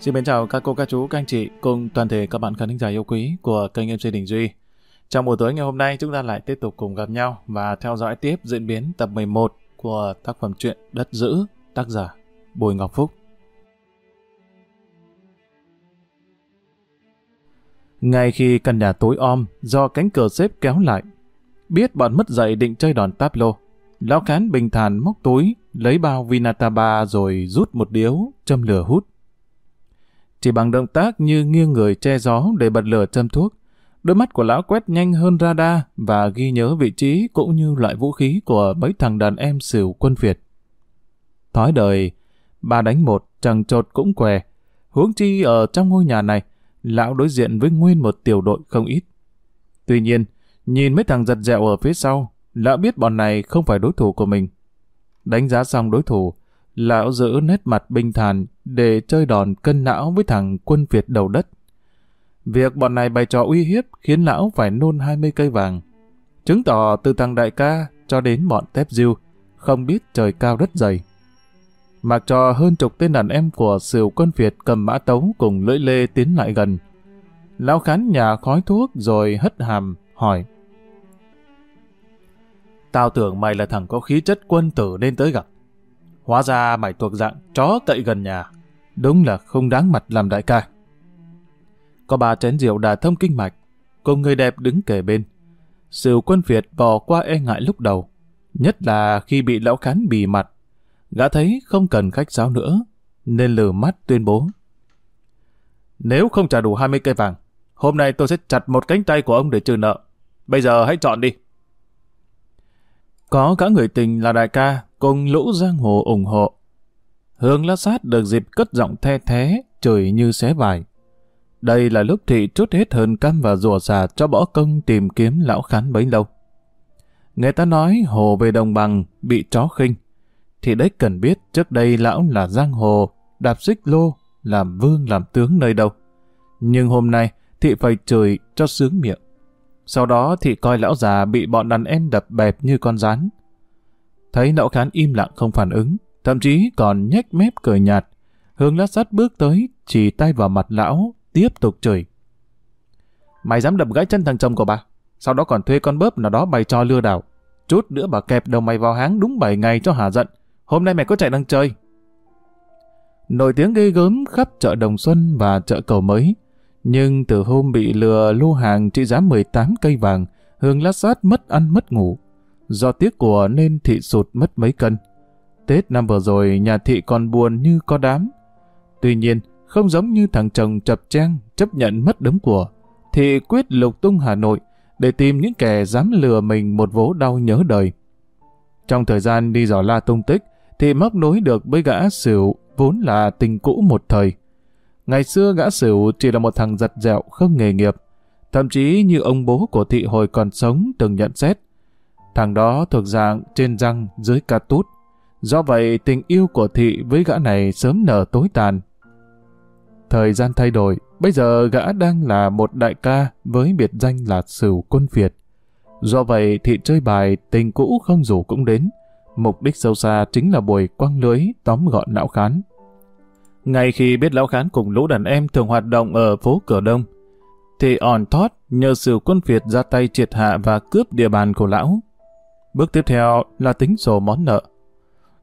Xin mến chào các cô, các chú, các anh chị cùng toàn thể các bạn khán thính giả yêu quý của kênh MC Đình Duy. Trong buổi tối ngày hôm nay chúng ta lại tiếp tục cùng gặp nhau và theo dõi tiếp diễn biến tập 11 của tác phẩm truyện Đất Giữ, tác giả Bùi Ngọc Phúc. Ngay khi căn nhà tối om do cánh cửa xếp kéo lại, biết bọn mất dậy định chơi đòn táp lô, lão cán bình thản móc túi, lấy bao Vinataba rồi rút một điếu, châm lửa hút. Chỉ bằng động tác như nghiêng người che gió để bật lửa châm thuốc, đôi mắt của lão quét nhanh hơn radar và ghi nhớ vị trí cũng như loại vũ khí của mấy thằng đàn em xỉu quân Việt. Thói đời, ba đánh một, chẳng trột cũng què. Huống chi ở trong ngôi nhà này, lão đối diện với nguyên một tiểu đội không ít. Tuy nhiên, nhìn mấy thằng giật dẹo ở phía sau, lão biết bọn này không phải đối thủ của mình. Đánh giá xong đối thủ, lão giữ nét mặt bình thản để chơi đòn cân não với thằng quân Việt đầu đất. Việc bọn này bày trò uy hiếp khiến lão phải nôn 20 cây vàng. Chứng tỏ từ thằng đại ca cho đến bọn tép diêu, không biết trời cao đất dày. Mặc cho hơn chục tên đàn em của siêu quân Việt cầm mã tấu cùng lưỡi lê tiến lại gần. Lão khán nhà khói thuốc rồi hất hàm, hỏi. Tao tưởng mày là thằng có khí chất quân tử nên tới gặp. Hóa ra mày thuộc dạng chó cậy gần nhà. Đúng là không đáng mặt làm đại ca. Có ba chén rượu đà thông kinh mạch, cùng người đẹp đứng kề bên. Sự quân Việt bỏ qua e ngại lúc đầu, nhất là khi bị lão khán bì mặt. Gã thấy không cần khách sáo nữa, nên lử mắt tuyên bố. Nếu không trả đủ 20 cây vàng, hôm nay tôi sẽ chặt một cánh tay của ông để trừ nợ. Bây giờ hãy chọn đi. Có cả người tình là đại ca, cùng lũ giang hồ ủng hộ. Hương la sát được dịp cất giọng the thế, chửi như xé vải. Đây là lúc thị chút hết hơn cam và rùa xà cho bỏ công tìm kiếm lão khán bấy lâu. Người ta nói hồ về đồng bằng, bị chó khinh. Thì đấy cần biết trước đây lão là giang hồ, đạp xích lô, làm vương làm tướng nơi đâu. Nhưng hôm nay, thị phải chửi cho sướng miệng. Sau đó thị coi lão già bị bọn đàn em đập bẹp như con rán. Thấy lão khán im lặng không phản ứng, thậm chí còn nhếch mép cười nhạt. Hương lát sắt bước tới, chỉ tay vào mặt lão, tiếp tục chửi. Mày dám đập gãy chân thằng chồng của bà, sau đó còn thuê con bớp nào đó bày cho lừa đảo. Chút nữa bà kẹp đầu mày vào háng đúng 7 ngày cho hả giận. Hôm nay mày có chạy đang chơi. Nổi tiếng ghê gớm khắp chợ Đồng Xuân và chợ Cầu Mới. Nhưng từ hôm bị lừa lô hàng trị giá 18 cây vàng, Hương lát sát mất ăn mất ngủ. Do tiếc của nên thị sụt mất mấy cân. Tết năm vừa rồi nhà thị còn buồn như có đám. Tuy nhiên, không giống như thằng chồng chập trang chấp nhận mất đống của, thị quyết lục tung Hà Nội để tìm những kẻ dám lừa mình một vố đau nhớ đời. Trong thời gian đi dò la tung tích, thì móc nối được với gã xỉu vốn là tình cũ một thời. Ngày xưa gã xỉu chỉ là một thằng giật dẹo không nghề nghiệp, thậm chí như ông bố của thị hồi còn sống từng nhận xét. Thằng đó thuộc dạng trên răng dưới ca tút. Do vậy tình yêu của thị với gã này sớm nở tối tàn. Thời gian thay đổi, bây giờ gã đang là một đại ca với biệt danh là Sửu Quân Việt. Do vậy thị chơi bài tình cũ không rủ cũng đến. Mục đích sâu xa chính là buổi quăng lưới tóm gọn lão khán. Ngay khi biết lão khán cùng lũ đàn em thường hoạt động ở phố Cửa Đông, thì on thót nhờ sự Quân Việt ra tay triệt hạ và cướp địa bàn của lão. Bước tiếp theo là tính sổ món nợ.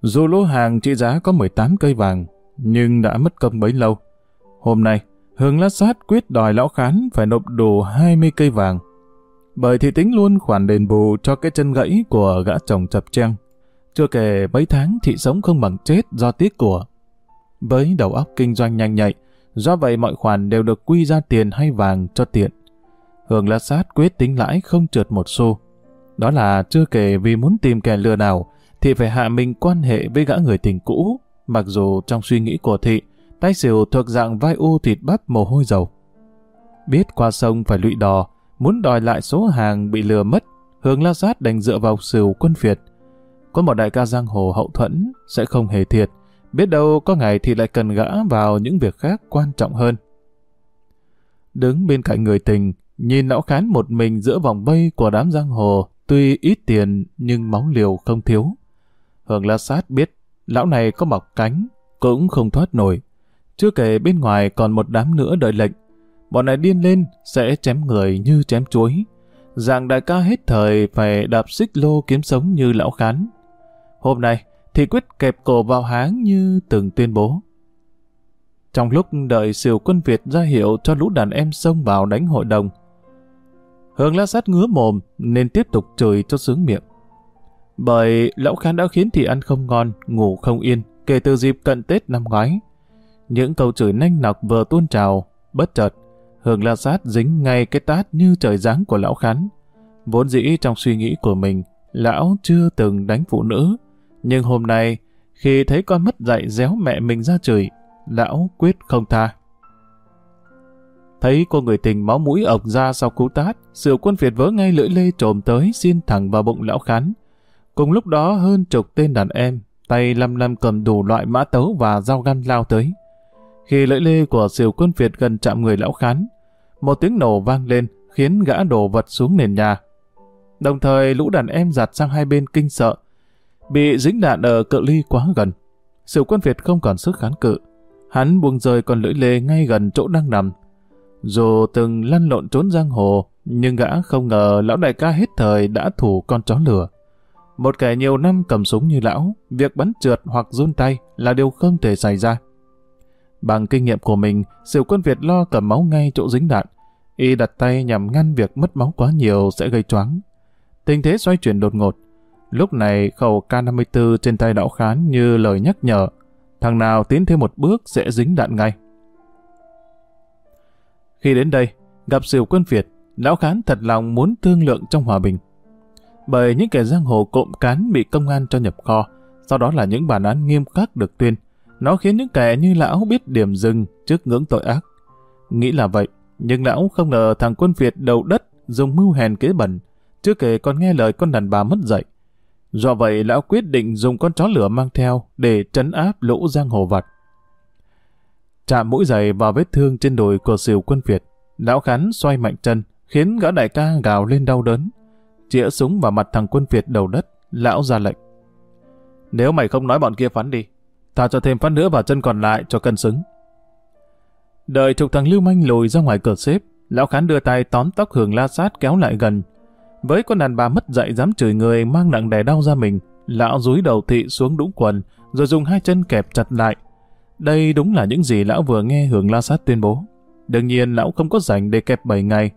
Dù lô hàng trị giá có 18 cây vàng, nhưng đã mất công bấy lâu. Hôm nay, Hương Lát Sát quyết đòi lão khán phải nộp đủ 20 cây vàng. Bởi thì tính luôn khoản đền bù cho cái chân gãy của gã chồng chập trang. Chưa kể mấy tháng thị sống không bằng chết do tiếc của. Với đầu óc kinh doanh nhanh nhạy, do vậy mọi khoản đều được quy ra tiền hay vàng cho tiện. Hương Lát Sát quyết tính lãi không trượt một xu. Đó là chưa kể vì muốn tìm kẻ lừa đảo thì phải hạ mình quan hệ với gã người tình cũ, mặc dù trong suy nghĩ của thị, tay xỉu thuộc dạng vai u thịt bắp mồ hôi dầu. Biết qua sông phải lụy đò, muốn đòi lại số hàng bị lừa mất, Hương La Sát đành dựa vào xỉu quân Việt. Có một đại ca giang hồ hậu thuẫn sẽ không hề thiệt, biết đâu có ngày thì lại cần gã vào những việc khác quan trọng hơn. Đứng bên cạnh người tình, nhìn lão khán một mình giữa vòng vây của đám giang hồ, tuy ít tiền nhưng máu liều không thiếu. Hường La Sát biết lão này có mọc cánh, cũng không thoát nổi. chưa kể bên ngoài còn một đám nữa đợi lệnh. Bọn này điên lên sẽ chém người như chém chuối. Dạng đại ca hết thời phải đạp xích lô kiếm sống như lão khán. Hôm nay thì quyết kẹp cổ vào háng như từng tuyên bố. Trong lúc đợi siêu quân Việt ra hiệu cho lũ đàn em xông vào đánh hội đồng, Hường la sát ngứa mồm nên tiếp tục chửi cho sướng miệng. Bởi lão khán đã khiến thị ăn không ngon, ngủ không yên kể từ dịp cận Tết năm ngoái. Những câu chửi nanh nọc vừa tuôn trào, bất chợt, Hương la sát dính ngay cái tát như trời giáng của lão khán. Vốn dĩ trong suy nghĩ của mình, lão chưa từng đánh phụ nữ. Nhưng hôm nay, khi thấy con mất dạy déo mẹ mình ra chửi, lão quyết không tha. Thấy cô người tình máu mũi ọc ra sau cú tát, sự quân Việt vớ ngay lưỡi lê trồm tới xin thẳng vào bụng lão khán. Cùng lúc đó hơn chục tên đàn em, tay lăm lăm cầm đủ loại mã tấu và dao găm lao tới. Khi lưỡi lê của siêu quân Việt gần chạm người lão khán, một tiếng nổ vang lên khiến gã đổ vật xuống nền nhà. Đồng thời lũ đàn em giặt sang hai bên kinh sợ, bị dính đạn ở cự ly quá gần. Siêu quân Việt không còn sức kháng cự. Hắn buông rơi con lưỡi lê ngay gần chỗ đang nằm, dù từng lăn lộn trốn giang hồ, nhưng gã không ngờ lão đại ca hết thời đã thủ con chó lửa. Một kẻ nhiều năm cầm súng như lão, việc bắn trượt hoặc run tay là điều không thể xảy ra. Bằng kinh nghiệm của mình, Siêu quân Việt lo cầm máu ngay chỗ dính đạn. Y đặt tay nhằm ngăn việc mất máu quá nhiều sẽ gây choáng. Tình thế xoay chuyển đột ngột. Lúc này khẩu K-54 trên tay lão khán như lời nhắc nhở. Thằng nào tiến thêm một bước sẽ dính đạn ngay. Khi đến đây, gặp siêu quân Việt, Lão Khán thật lòng muốn thương lượng trong hòa bình. Bởi những kẻ giang hồ cộm cán bị công an cho nhập kho, sau đó là những bản án nghiêm khắc được tuyên. Nó khiến những kẻ như Lão biết điểm dừng trước ngưỡng tội ác. Nghĩ là vậy, nhưng Lão không ngờ thằng quân Việt đầu đất dùng mưu hèn kế bẩn, chưa kể còn nghe lời con đàn bà mất dạy. Do vậy Lão quyết định dùng con chó lửa mang theo để trấn áp lũ giang hồ vặt chạm mũi giày vào vết thương trên đùi của siêu quân Việt. Lão Khán xoay mạnh chân, khiến gã đại ca gào lên đau đớn. Chĩa súng vào mặt thằng quân Việt đầu đất, lão ra lệnh. Nếu mày không nói bọn kia phán đi, ta cho thêm phát nữa vào chân còn lại cho cân xứng. Đợi chục thằng Lưu Manh lùi ra ngoài cửa xếp, lão Khán đưa tay tóm tóc hưởng La Sát kéo lại gần. Với con đàn bà mất dạy dám chửi người mang nặng đè đau ra mình, lão dúi đầu thị xuống đũng quần, rồi dùng hai chân kẹp chặt lại, đây đúng là những gì lão vừa nghe Hưởng La Sát tuyên bố. Đương nhiên lão không có rảnh để kẹp 7 ngày.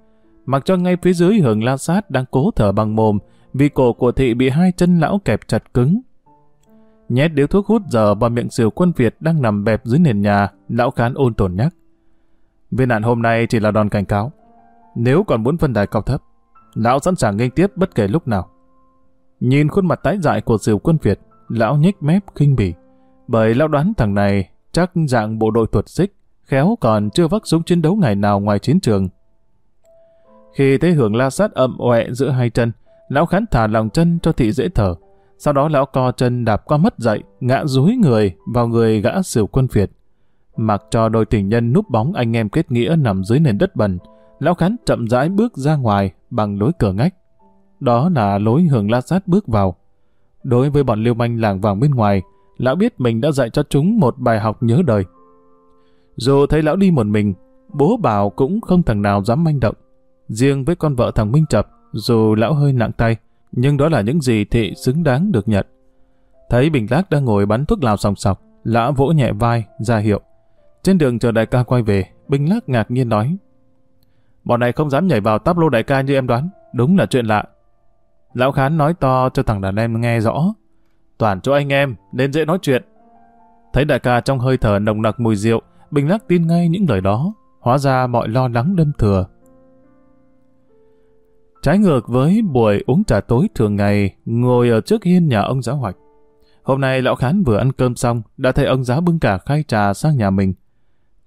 Mặc cho ngay phía dưới Hưởng La Sát đang cố thở bằng mồm vì cổ của thị bị hai chân lão kẹp chặt cứng. Nhét điếu thuốc hút giờ vào miệng siêu quân Việt đang nằm bẹp dưới nền nhà, lão khán ôn tồn nhắc. Viên nạn hôm nay chỉ là đòn cảnh cáo. Nếu còn muốn phân đài cao thấp, lão sẵn sàng nghênh tiếp bất kể lúc nào. Nhìn khuôn mặt tái dại của siêu quân Việt, lão nhếch mép khinh bỉ. Bởi lão đoán thằng này chắc dạng bộ đội thuật xích, khéo còn chưa vác súng chiến đấu ngày nào ngoài chiến trường. Khi thấy hưởng la sát ậm ọe giữa hai chân, lão khán thả lòng chân cho thị dễ thở. Sau đó lão co chân đạp qua mất dậy, ngã rúi người vào người gã siêu quân Việt. Mặc cho đôi tình nhân núp bóng anh em kết nghĩa nằm dưới nền đất bẩn, lão khán chậm rãi bước ra ngoài bằng lối cửa ngách. Đó là lối hưởng la sát bước vào. Đối với bọn liêu manh làng vàng bên ngoài, lão biết mình đã dạy cho chúng một bài học nhớ đời. Dù thấy lão đi một mình, bố bảo cũng không thằng nào dám manh động. Riêng với con vợ thằng Minh Chập, dù lão hơi nặng tay, nhưng đó là những gì thị xứng đáng được nhận. Thấy Bình Lác đang ngồi bắn thuốc lào sòng sọc, lão vỗ nhẹ vai, ra hiệu. Trên đường chờ đại ca quay về, Bình Lác ngạc nhiên nói. Bọn này không dám nhảy vào táp lô đại ca như em đoán, đúng là chuyện lạ. Lão Khán nói to cho thằng đàn em nghe rõ, toàn chỗ anh em, nên dễ nói chuyện. Thấy đại ca trong hơi thở nồng nặc mùi rượu, Bình Lắc tin ngay những lời đó, hóa ra mọi lo lắng đâm thừa. Trái ngược với buổi uống trà tối thường ngày, ngồi ở trước hiên nhà ông giáo hoạch. Hôm nay lão khán vừa ăn cơm xong, đã thấy ông giáo bưng cả khay trà sang nhà mình.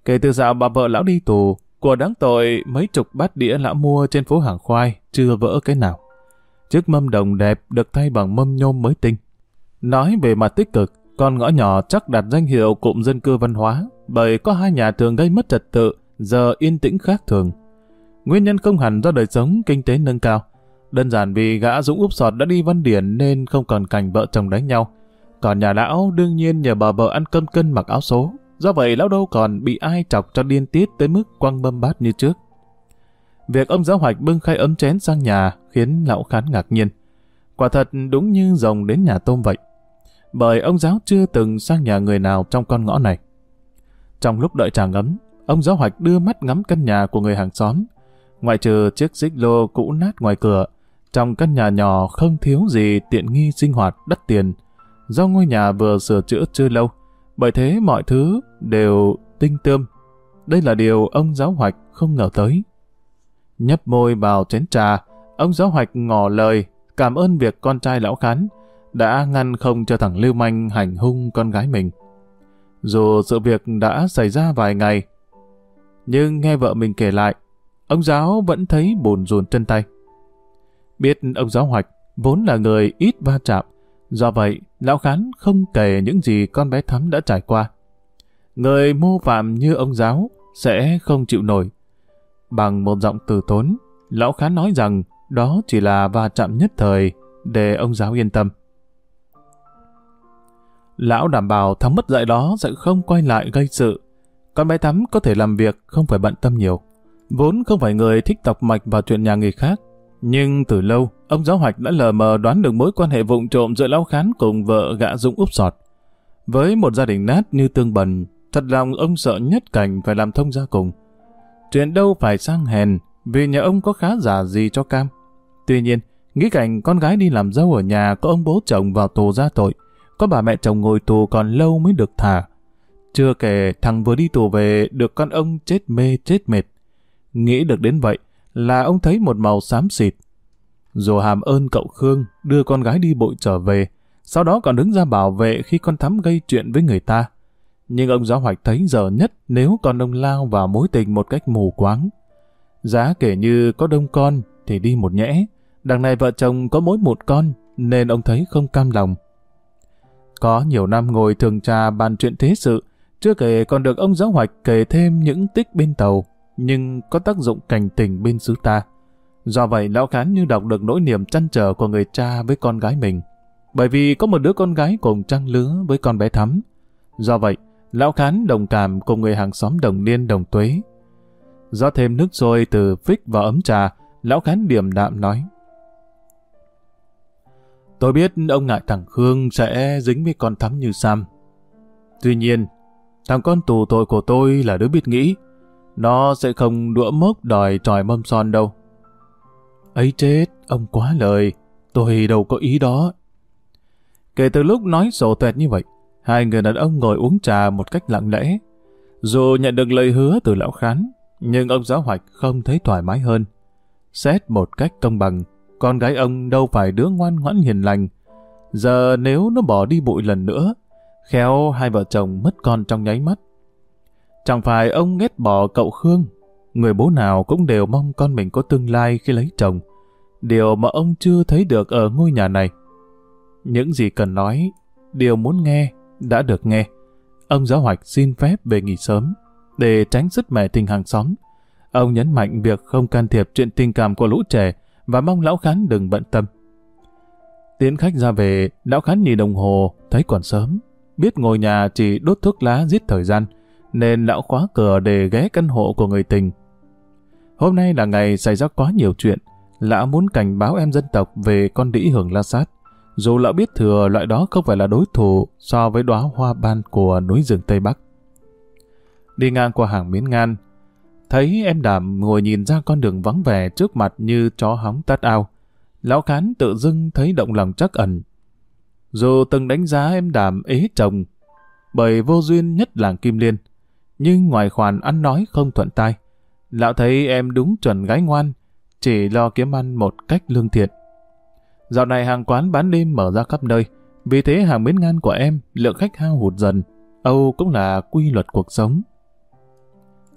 Kể từ dạo bà vợ lão đi tù, của đáng tội mấy chục bát đĩa lão mua trên phố hàng khoai, chưa vỡ cái nào. Chiếc mâm đồng đẹp được thay bằng mâm nhôm mới tinh. Nói về mặt tích cực, con ngõ nhỏ chắc đặt danh hiệu cụm dân cư văn hóa, bởi có hai nhà thường gây mất trật tự, giờ yên tĩnh khác thường. Nguyên nhân không hẳn do đời sống kinh tế nâng cao, đơn giản vì gã Dũng úp sọt đã đi văn điển nên không còn cảnh vợ chồng đánh nhau. Còn nhà lão đương nhiên nhờ bà vợ ăn cơm cân mặc áo số, do vậy lão đâu còn bị ai chọc cho điên tiết tới mức quăng mâm bát như trước. Việc ông giáo hoạch bưng khay ấm chén sang nhà khiến lão khán ngạc nhiên. Quả thật đúng như rồng đến nhà tôm vậy. Bởi ông giáo chưa từng sang nhà người nào trong con ngõ này. Trong lúc đợi trà ngấm, ông giáo hoạch đưa mắt ngắm căn nhà của người hàng xóm. Ngoại trừ chiếc xích lô cũ nát ngoài cửa, trong căn nhà nhỏ không thiếu gì tiện nghi sinh hoạt đắt tiền. Do ngôi nhà vừa sửa chữa chưa lâu, bởi thế mọi thứ đều tinh tươm. Đây là điều ông giáo hoạch không ngờ tới. Nhấp môi vào chén trà, ông giáo hoạch ngỏ lời cảm ơn việc con trai lão khán đã ngăn không cho thằng Lưu Manh hành hung con gái mình. Dù sự việc đã xảy ra vài ngày, nhưng nghe vợ mình kể lại, ông giáo vẫn thấy bồn rùn chân tay. Biết ông giáo hoạch vốn là người ít va chạm, do vậy lão khán không kể những gì con bé thắm đã trải qua. Người mô phạm như ông giáo sẽ không chịu nổi. Bằng một giọng từ tốn, lão khán nói rằng đó chỉ là va chạm nhất thời để ông giáo yên tâm. Lão đảm bảo thắm mất dạy đó sẽ không quay lại gây sự. Con bé Thắm có thể làm việc không phải bận tâm nhiều. Vốn không phải người thích tọc mạch vào chuyện nhà người khác. Nhưng từ lâu, ông giáo hoạch đã lờ mờ đoán được mối quan hệ vụng trộm giữa lão khán cùng vợ gã Dũng úp sọt. Với một gia đình nát như tương bần, thật lòng ông sợ nhất cảnh phải làm thông gia cùng. Chuyện đâu phải sang hèn, vì nhà ông có khá giả gì cho cam. Tuy nhiên, nghĩ cảnh con gái đi làm dâu ở nhà có ông bố chồng vào tù ra tội, có bà mẹ chồng ngồi tù còn lâu mới được thả. Chưa kể thằng vừa đi tù về được con ông chết mê chết mệt. Nghĩ được đến vậy là ông thấy một màu xám xịt. Dù hàm ơn cậu Khương đưa con gái đi bội trở về, sau đó còn đứng ra bảo vệ khi con thắm gây chuyện với người ta. Nhưng ông giáo hoạch thấy giờ nhất nếu con ông lao vào mối tình một cách mù quáng. Giá kể như có đông con thì đi một nhẽ, đằng này vợ chồng có mỗi một con nên ông thấy không cam lòng. Có nhiều năm ngồi thường trà bàn chuyện thế sự, chưa kể còn được ông giáo hoạch kể thêm những tích bên tàu, nhưng có tác dụng cảnh tỉnh bên xứ ta. Do vậy lão khán như đọc được nỗi niềm chăn trở của người cha với con gái mình. Bởi vì có một đứa con gái cùng trăng lứa với con bé thắm. Do vậy, lão khán đồng cảm cùng người hàng xóm đồng niên đồng tuế. Do thêm nước sôi từ phích vào ấm trà, lão khán điềm đạm nói. Tôi biết ông ngại thằng Khương sẽ dính với con thắm như Sam. Tuy nhiên, thằng con tù tội của tôi là đứa biết nghĩ. Nó sẽ không đũa mốc đòi tròi mâm son đâu. ấy chết, ông quá lời. Tôi đâu có ý đó. Kể từ lúc nói sổ tuẹt như vậy, hai người đàn ông ngồi uống trà một cách lặng lẽ. Dù nhận được lời hứa từ lão khán, nhưng ông giáo hoạch không thấy thoải mái hơn. Xét một cách công bằng, con gái ông đâu phải đứa ngoan ngoãn hiền lành. Giờ nếu nó bỏ đi bụi lần nữa, khéo hai vợ chồng mất con trong nháy mắt. Chẳng phải ông ghét bỏ cậu Khương, người bố nào cũng đều mong con mình có tương lai khi lấy chồng. Điều mà ông chưa thấy được ở ngôi nhà này. Những gì cần nói, điều muốn nghe, đã được nghe. Ông giáo hoạch xin phép về nghỉ sớm, để tránh sức mẻ tình hàng xóm. Ông nhấn mạnh việc không can thiệp chuyện tình cảm của lũ trẻ, và mong lão khán đừng bận tâm. Tiến khách ra về, lão khán nhìn đồng hồ, thấy còn sớm. Biết ngồi nhà chỉ đốt thuốc lá giết thời gian, nên lão khóa cửa để ghé căn hộ của người tình. Hôm nay là ngày xảy ra quá nhiều chuyện, lão muốn cảnh báo em dân tộc về con đĩ hưởng la sát. Dù lão biết thừa loại đó không phải là đối thủ so với đóa hoa ban của núi rừng Tây Bắc. Đi ngang qua hàng miến ngan, Thấy em đảm ngồi nhìn ra con đường vắng vẻ trước mặt như chó hóng tát ao. Lão Khán tự dưng thấy động lòng chắc ẩn. Dù từng đánh giá em đảm ế chồng, bởi vô duyên nhất làng Kim Liên, nhưng ngoài khoản ăn nói không thuận tai, lão thấy em đúng chuẩn gái ngoan, chỉ lo kiếm ăn một cách lương thiện. Dạo này hàng quán bán đêm mở ra khắp nơi, vì thế hàng miến ngan của em lượng khách hao hụt dần, Âu cũng là quy luật cuộc sống.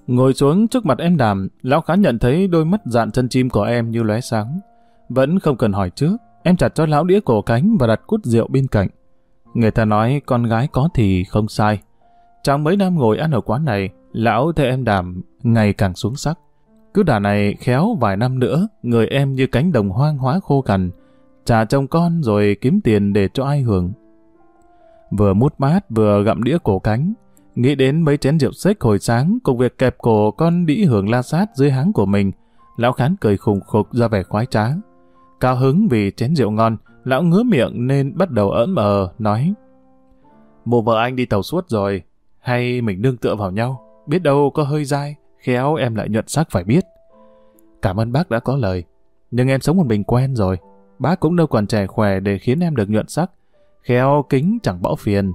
Ngồi xuống trước mặt em đàm, lão khá nhận thấy đôi mắt dạn chân chim của em như lóe sáng. Vẫn không cần hỏi trước, em chặt cho lão đĩa cổ cánh và đặt cút rượu bên cạnh. Người ta nói con gái có thì không sai. Trong mấy năm ngồi ăn ở quán này, lão thấy em đàm ngày càng xuống sắc. Cứ đà này khéo vài năm nữa, người em như cánh đồng hoang hóa khô cằn, trả chồng con rồi kiếm tiền để cho ai hưởng. Vừa mút mát vừa gặm đĩa cổ cánh, Nghĩ đến mấy chén rượu xếch hồi sáng cùng việc kẹp cổ con đĩ hưởng la sát dưới háng của mình, lão khán cười khùng khục ra vẻ khoái trá. Cao hứng vì chén rượu ngon, lão ngứa miệng nên bắt đầu ỡn mờ, nói Mụ vợ anh đi tàu suốt rồi, hay mình nương tựa vào nhau, biết đâu có hơi dai, khéo em lại nhuận sắc phải biết. Cảm ơn bác đã có lời, nhưng em sống một mình quen rồi, bác cũng đâu còn trẻ khỏe để khiến em được nhuận sắc, khéo kính chẳng bỏ phiền.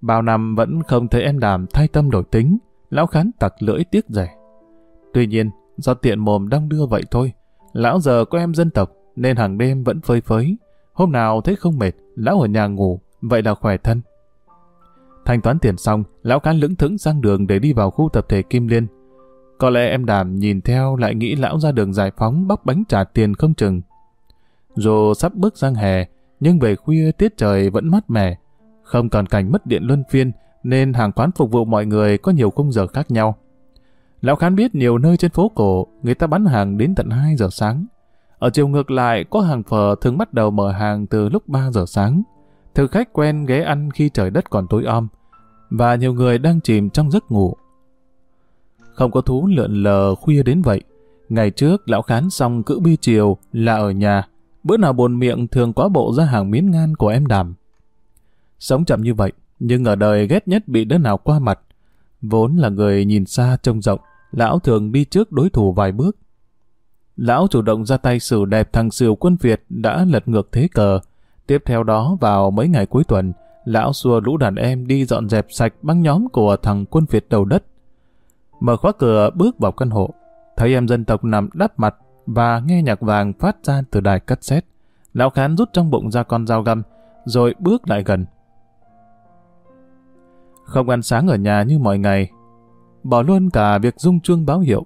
Bao năm vẫn không thấy em đàm thay tâm đổi tính, lão khán tặc lưỡi tiếc rẻ. Tuy nhiên, do tiện mồm đang đưa vậy thôi, lão giờ có em dân tộc nên hàng đêm vẫn phơi phới. Hôm nào thấy không mệt, lão ở nhà ngủ, vậy là khỏe thân. Thanh toán tiền xong, lão khán lững thững sang đường để đi vào khu tập thể Kim Liên. Có lẽ em đàm nhìn theo lại nghĩ lão ra đường giải phóng bóc bánh trả tiền không chừng. Dù sắp bước sang hè, nhưng về khuya tiết trời vẫn mát mẻ. Không còn cảnh mất điện luân phiên, nên hàng quán phục vụ mọi người có nhiều khung giờ khác nhau. Lão Khán biết nhiều nơi trên phố cổ, người ta bán hàng đến tận 2 giờ sáng. Ở chiều ngược lại, có hàng phở thường bắt đầu mở hàng từ lúc 3 giờ sáng. Thực khách quen ghé ăn khi trời đất còn tối om, và nhiều người đang chìm trong giấc ngủ. Không có thú lượn lờ khuya đến vậy. Ngày trước, lão khán xong cữ bi chiều là ở nhà. Bữa nào buồn miệng thường có bộ ra hàng miến ngan của em đàm. Sống chậm như vậy, nhưng ở đời ghét nhất bị đứa nào qua mặt. Vốn là người nhìn xa trông rộng, lão thường đi trước đối thủ vài bước. Lão chủ động ra tay xử đẹp thằng siêu quân Việt đã lật ngược thế cờ. Tiếp theo đó vào mấy ngày cuối tuần, lão xua lũ đàn em đi dọn dẹp sạch băng nhóm của thằng quân Việt đầu đất. Mở khóa cửa bước vào căn hộ, thấy em dân tộc nằm đắp mặt và nghe nhạc vàng phát ra từ đài cassette. Lão Khán rút trong bụng ra con dao găm, rồi bước lại gần. Không ăn sáng ở nhà như mọi ngày, bỏ luôn cả việc rung chuông báo hiệu.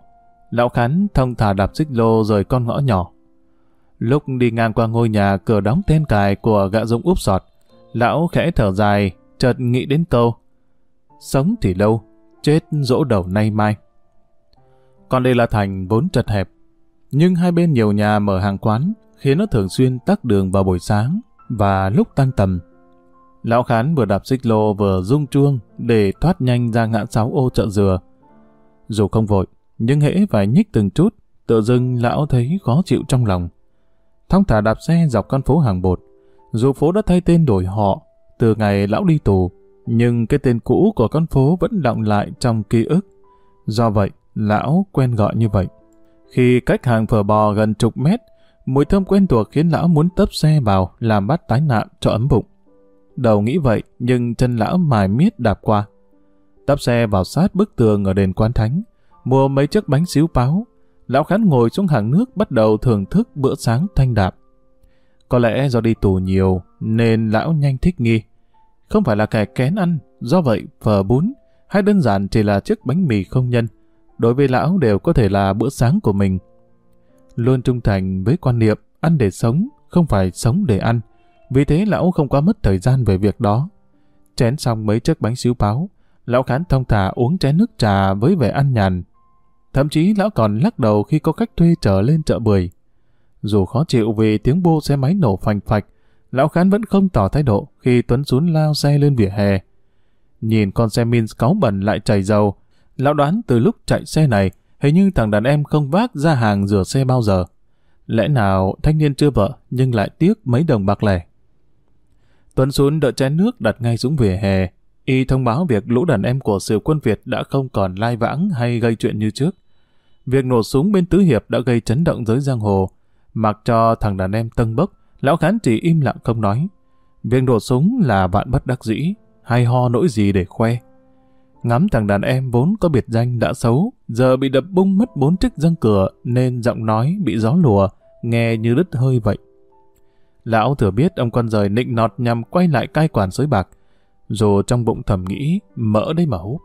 Lão Khán thông thả đạp xích lô rời con ngõ nhỏ. Lúc đi ngang qua ngôi nhà cửa đóng tên cài của gã Dũng úp sọt, lão khẽ thở dài, chợt nghĩ đến câu Sống thì lâu, chết dỗ đầu nay mai. Còn đây là thành vốn chật hẹp, nhưng hai bên nhiều nhà mở hàng quán khiến nó thường xuyên tắc đường vào buổi sáng và lúc tan tầm. Lão Khán vừa đạp xích lô vừa rung chuông để thoát nhanh ra ngã sáu ô chợ dừa. Dù không vội, nhưng hễ phải nhích từng chút, tự dưng lão thấy khó chịu trong lòng. Thong thả đạp xe dọc con phố hàng bột. Dù phố đã thay tên đổi họ, từ ngày lão đi tù, nhưng cái tên cũ của con phố vẫn đọng lại trong ký ức. Do vậy, lão quen gọi như vậy. Khi cách hàng phở bò gần chục mét, mùi thơm quen thuộc khiến lão muốn tấp xe vào làm bắt tái nạn cho ấm bụng. Đầu nghĩ vậy, nhưng chân lão mài miết đạp qua. Tấp xe vào sát bức tường ở đền quan thánh, mua mấy chiếc bánh xíu báo. Lão Khán ngồi xuống hàng nước bắt đầu thưởng thức bữa sáng thanh đạm. Có lẽ do đi tù nhiều nên lão nhanh thích nghi. Không phải là kẻ kén ăn, do vậy phở bún hay đơn giản chỉ là chiếc bánh mì không nhân. Đối với lão đều có thể là bữa sáng của mình. Luôn trung thành với quan niệm ăn để sống, không phải sống để ăn. Vì thế lão không quá mất thời gian về việc đó. Chén xong mấy chiếc bánh xíu báo, lão khán thông thả uống chén nước trà với vẻ ăn nhàn. Thậm chí lão còn lắc đầu khi có khách thuê trở lên chợ bưởi. Dù khó chịu vì tiếng bô xe máy nổ phành phạch, lão khán vẫn không tỏ thái độ khi Tuấn xuống lao xe lên vỉa hè. Nhìn con xe min cáu bẩn lại chảy dầu, lão đoán từ lúc chạy xe này, hình như thằng đàn em không vác ra hàng rửa xe bao giờ. Lẽ nào thanh niên chưa vợ nhưng lại tiếc mấy đồng bạc lẻ. Tuấn xuống đợi chén nước đặt ngay xuống vỉa hè, y thông báo việc lũ đàn em của sự quân Việt đã không còn lai vãng hay gây chuyện như trước. Việc nổ súng bên Tứ Hiệp đã gây chấn động giới giang hồ, mặc cho thằng đàn em tân bốc, lão khán chỉ im lặng không nói. Việc nổ súng là bạn bất đắc dĩ, hay ho nỗi gì để khoe. Ngắm thằng đàn em vốn có biệt danh đã xấu, giờ bị đập bung mất bốn chiếc răng cửa nên giọng nói bị gió lùa, nghe như đứt hơi vậy. Lão thừa biết ông con rời nịnh nọt nhằm quay lại cai quản sới bạc, dù trong bụng thầm nghĩ mỡ đấy mà hút.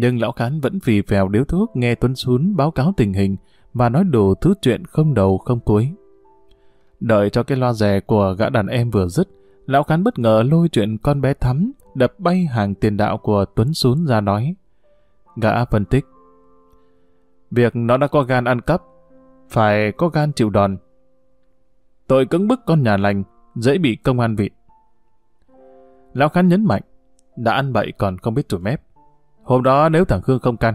Nhưng lão khán vẫn vì phèo điếu thuốc nghe Tuấn Sún báo cáo tình hình và nói đủ thứ chuyện không đầu không cuối. Đợi cho cái loa rè của gã đàn em vừa dứt, lão khán bất ngờ lôi chuyện con bé thắm đập bay hàng tiền đạo của Tuấn Sún ra nói. Gã phân tích. Việc nó đã có gan ăn cắp, phải có gan chịu đòn. Tội cứng bức con nhà lành, dễ bị công an vịt. Lão Khán nhấn mạnh, đã ăn bậy còn không biết tuổi mép. Hôm đó nếu thằng Khương không căn,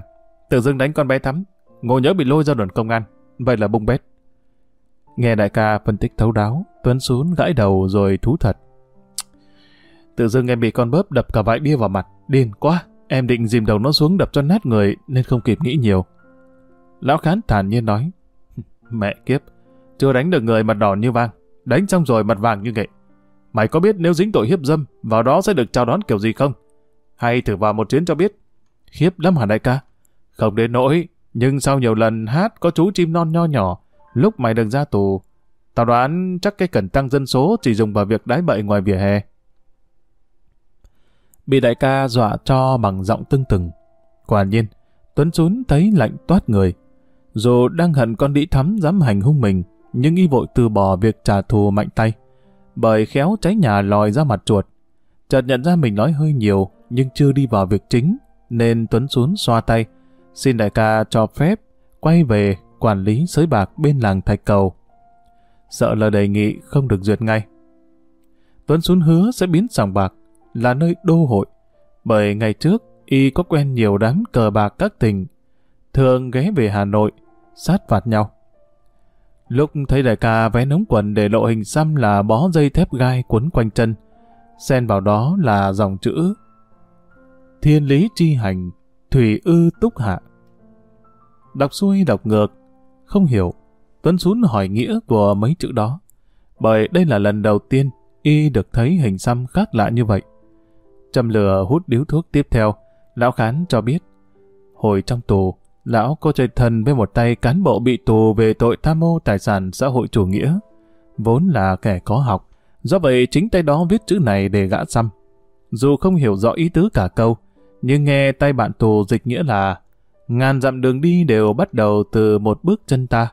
tự dưng đánh con bé Thắm, ngồi nhớ bị lôi ra đồn công an, vậy là bung bét. Nghe đại ca phân tích thấu đáo, Tuấn xuống gãi đầu rồi thú thật. Tự dưng em bị con bớp đập cả vại bia vào mặt, điên quá. Em định dìm đầu nó xuống đập cho nát người nên không kịp nghĩ nhiều. Lão Khán thản nhiên nói, mẹ kiếp, chưa đánh được người mặt đỏ như vang, đánh xong rồi mặt vàng như nghệ. Mày có biết nếu dính tội hiếp dâm, vào đó sẽ được chào đón kiểu gì không? Hay thử vào một chuyến cho biết. Khiếp lắm hả đại ca? Không đến nỗi, nhưng sau nhiều lần hát có chú chim non nho nhỏ, lúc mày được ra tù, tao đoán chắc cái cần tăng dân số chỉ dùng vào việc đái bậy ngoài vỉa hè. Bị đại ca dọa cho bằng giọng tưng từng. Quả nhiên, Tuấn Sún thấy lạnh toát người. Dù đang hận con đĩ thắm dám hành hung mình, nhưng y vội từ bỏ việc trả thù mạnh tay. Bởi khéo cháy nhà lòi ra mặt chuột. Chợt nhận ra mình nói hơi nhiều, nhưng chưa đi vào việc chính, nên Tuấn xuống xoa tay, xin đại ca cho phép quay về quản lý sới bạc bên làng Thạch Cầu. Sợ lời đề nghị không được duyệt ngay. Tuấn xuống hứa sẽ biến sòng bạc là nơi đô hội, bởi ngày trước y có quen nhiều đám cờ bạc các tỉnh, thường ghé về Hà Nội, sát phạt nhau. Lúc thấy đại ca vé nóng quần để lộ hình xăm là bó dây thép gai quấn quanh chân, xen vào đó là dòng chữ Thiên lý chi hành, thủy ư túc hạ. Đọc xuôi đọc ngược, không hiểu, Tuấn Sún hỏi nghĩa của mấy chữ đó, bởi đây là lần đầu tiên y được thấy hình xăm khác lạ như vậy. Châm lửa hút điếu thuốc tiếp theo, lão khán cho biết, hồi trong tù, lão có chơi thân với một tay cán bộ bị tù về tội tham mô tài sản xã hội chủ nghĩa, vốn là kẻ có học, do vậy chính tay đó viết chữ này để gã xăm. Dù không hiểu rõ ý tứ cả câu, nhưng nghe tay bạn tù dịch nghĩa là ngàn dặm đường đi đều bắt đầu từ một bước chân ta.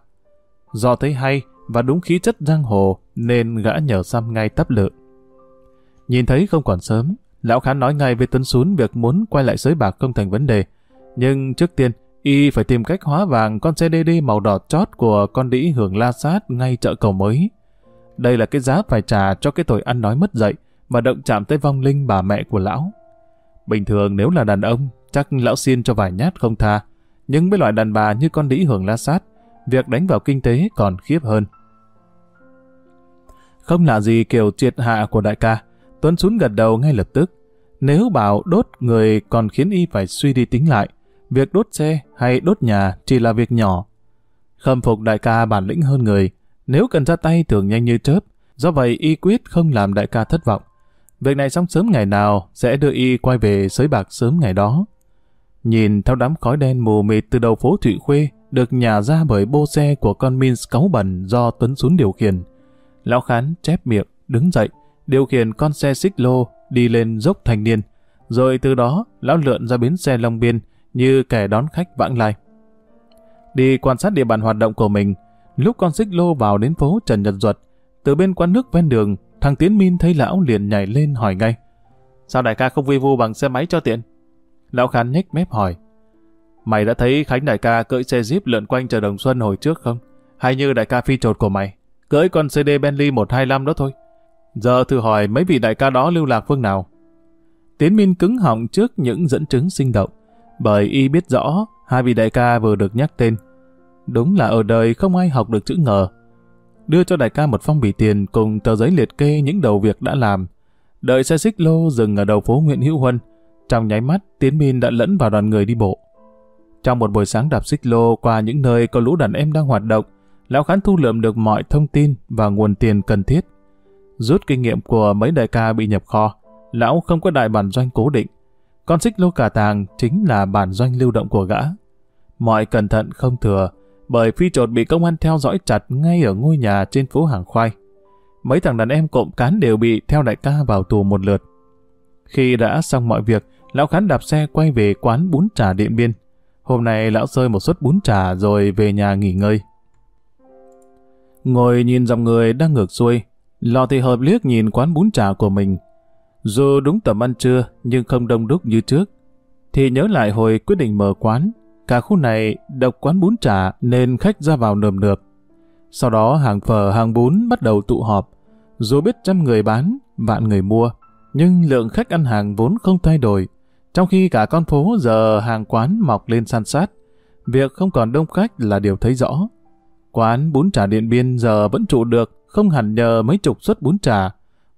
Do thấy hay và đúng khí chất giang hồ nên gã nhờ xăm ngay tấp lự. Nhìn thấy không còn sớm, lão khán nói ngay với Tuấn Sún việc muốn quay lại sới bạc không thành vấn đề. Nhưng trước tiên, y phải tìm cách hóa vàng con xe DD màu đỏ chót của con đĩ hưởng la sát ngay chợ cầu mới. Đây là cái giá phải trả cho cái tội ăn nói mất dạy và động chạm tới vong linh bà mẹ của lão. Bình thường nếu là đàn ông, chắc lão xin cho vài nhát không tha. Nhưng với loại đàn bà như con đĩ hưởng la sát, việc đánh vào kinh tế còn khiếp hơn. Không lạ gì kiểu triệt hạ của đại ca, Tuấn xuống gật đầu ngay lập tức. Nếu bảo đốt người còn khiến y phải suy đi tính lại, việc đốt xe hay đốt nhà chỉ là việc nhỏ. Khâm phục đại ca bản lĩnh hơn người, nếu cần ra tay thường nhanh như chớp, do vậy y quyết không làm đại ca thất vọng. Việc này xong sớm ngày nào sẽ đưa y quay về sới bạc sớm ngày đó. Nhìn theo đám khói đen mù mịt từ đầu phố Thụy Khuê được nhả ra bởi bô xe của con Minsk cáu bẩn do Tuấn Sún điều khiển. Lão Khán chép miệng, đứng dậy, điều khiển con xe xích lô đi lên dốc thành niên. Rồi từ đó, lão lượn ra bến xe Long Biên như kẻ đón khách vãng lai. Đi quan sát địa bàn hoạt động của mình, lúc con xích lô vào đến phố Trần Nhật Duật, từ bên quán nước ven đường, thằng Tiến Min thấy lão liền nhảy lên hỏi ngay. Sao đại ca không vi vu bằng xe máy cho tiện? Lão Khán nhếch mép hỏi. Mày đã thấy Khánh đại ca cưỡi xe Jeep lượn quanh chợ Đồng Xuân hồi trước không? Hay như đại ca phi trột của mày? Cưỡi con CD Bentley 125 đó thôi. Giờ thử hỏi mấy vị đại ca đó lưu lạc phương nào? Tiến Minh cứng họng trước những dẫn chứng sinh động, bởi y biết rõ hai vị đại ca vừa được nhắc tên. Đúng là ở đời không ai học được chữ ngờ. Đưa cho đại ca một phong bì tiền cùng tờ giấy liệt kê những đầu việc đã làm. Đợi xe xích lô dừng ở đầu phố Nguyễn Hữu Huân. Trong nháy mắt, Tiến Minh đã lẫn vào đoàn người đi bộ. Trong một buổi sáng đạp xích lô qua những nơi có lũ đàn em đang hoạt động, Lão Khán thu lượm được mọi thông tin và nguồn tiền cần thiết. Rút kinh nghiệm của mấy đại ca bị nhập kho, lão không có đại bản doanh cố định. Con xích lô cả tàng chính là bản doanh lưu động của gã. Mọi cẩn thận không thừa, bởi phi trột bị công an theo dõi chặt ngay ở ngôi nhà trên phố Hàng Khoai. Mấy thằng đàn em cộng cán đều bị theo đại ca vào tù một lượt. Khi đã xong mọi việc, lão khán đạp xe quay về quán bún trà Điện Biên. Hôm nay lão rơi một suất bún trà rồi về nhà nghỉ ngơi. Ngồi nhìn dòng người đang ngược xuôi, lò thì hợp liếc nhìn quán bún trà của mình. Dù đúng tầm ăn trưa nhưng không đông đúc như trước. Thì nhớ lại hồi quyết định mở quán, cả khu này độc quán bún chả nên khách ra vào nườm nượp. Sau đó hàng phở hàng bún bắt đầu tụ họp. Dù biết trăm người bán, vạn người mua. nhưng lượng khách ăn hàng vốn không thay đổi, trong khi cả con phố giờ hàng quán mọc lên san sát. Việc không còn đông khách là điều thấy rõ. Quán bún chả Điện Biên giờ vẫn trụ được, không hẳn nhờ mấy chục suất bún chả.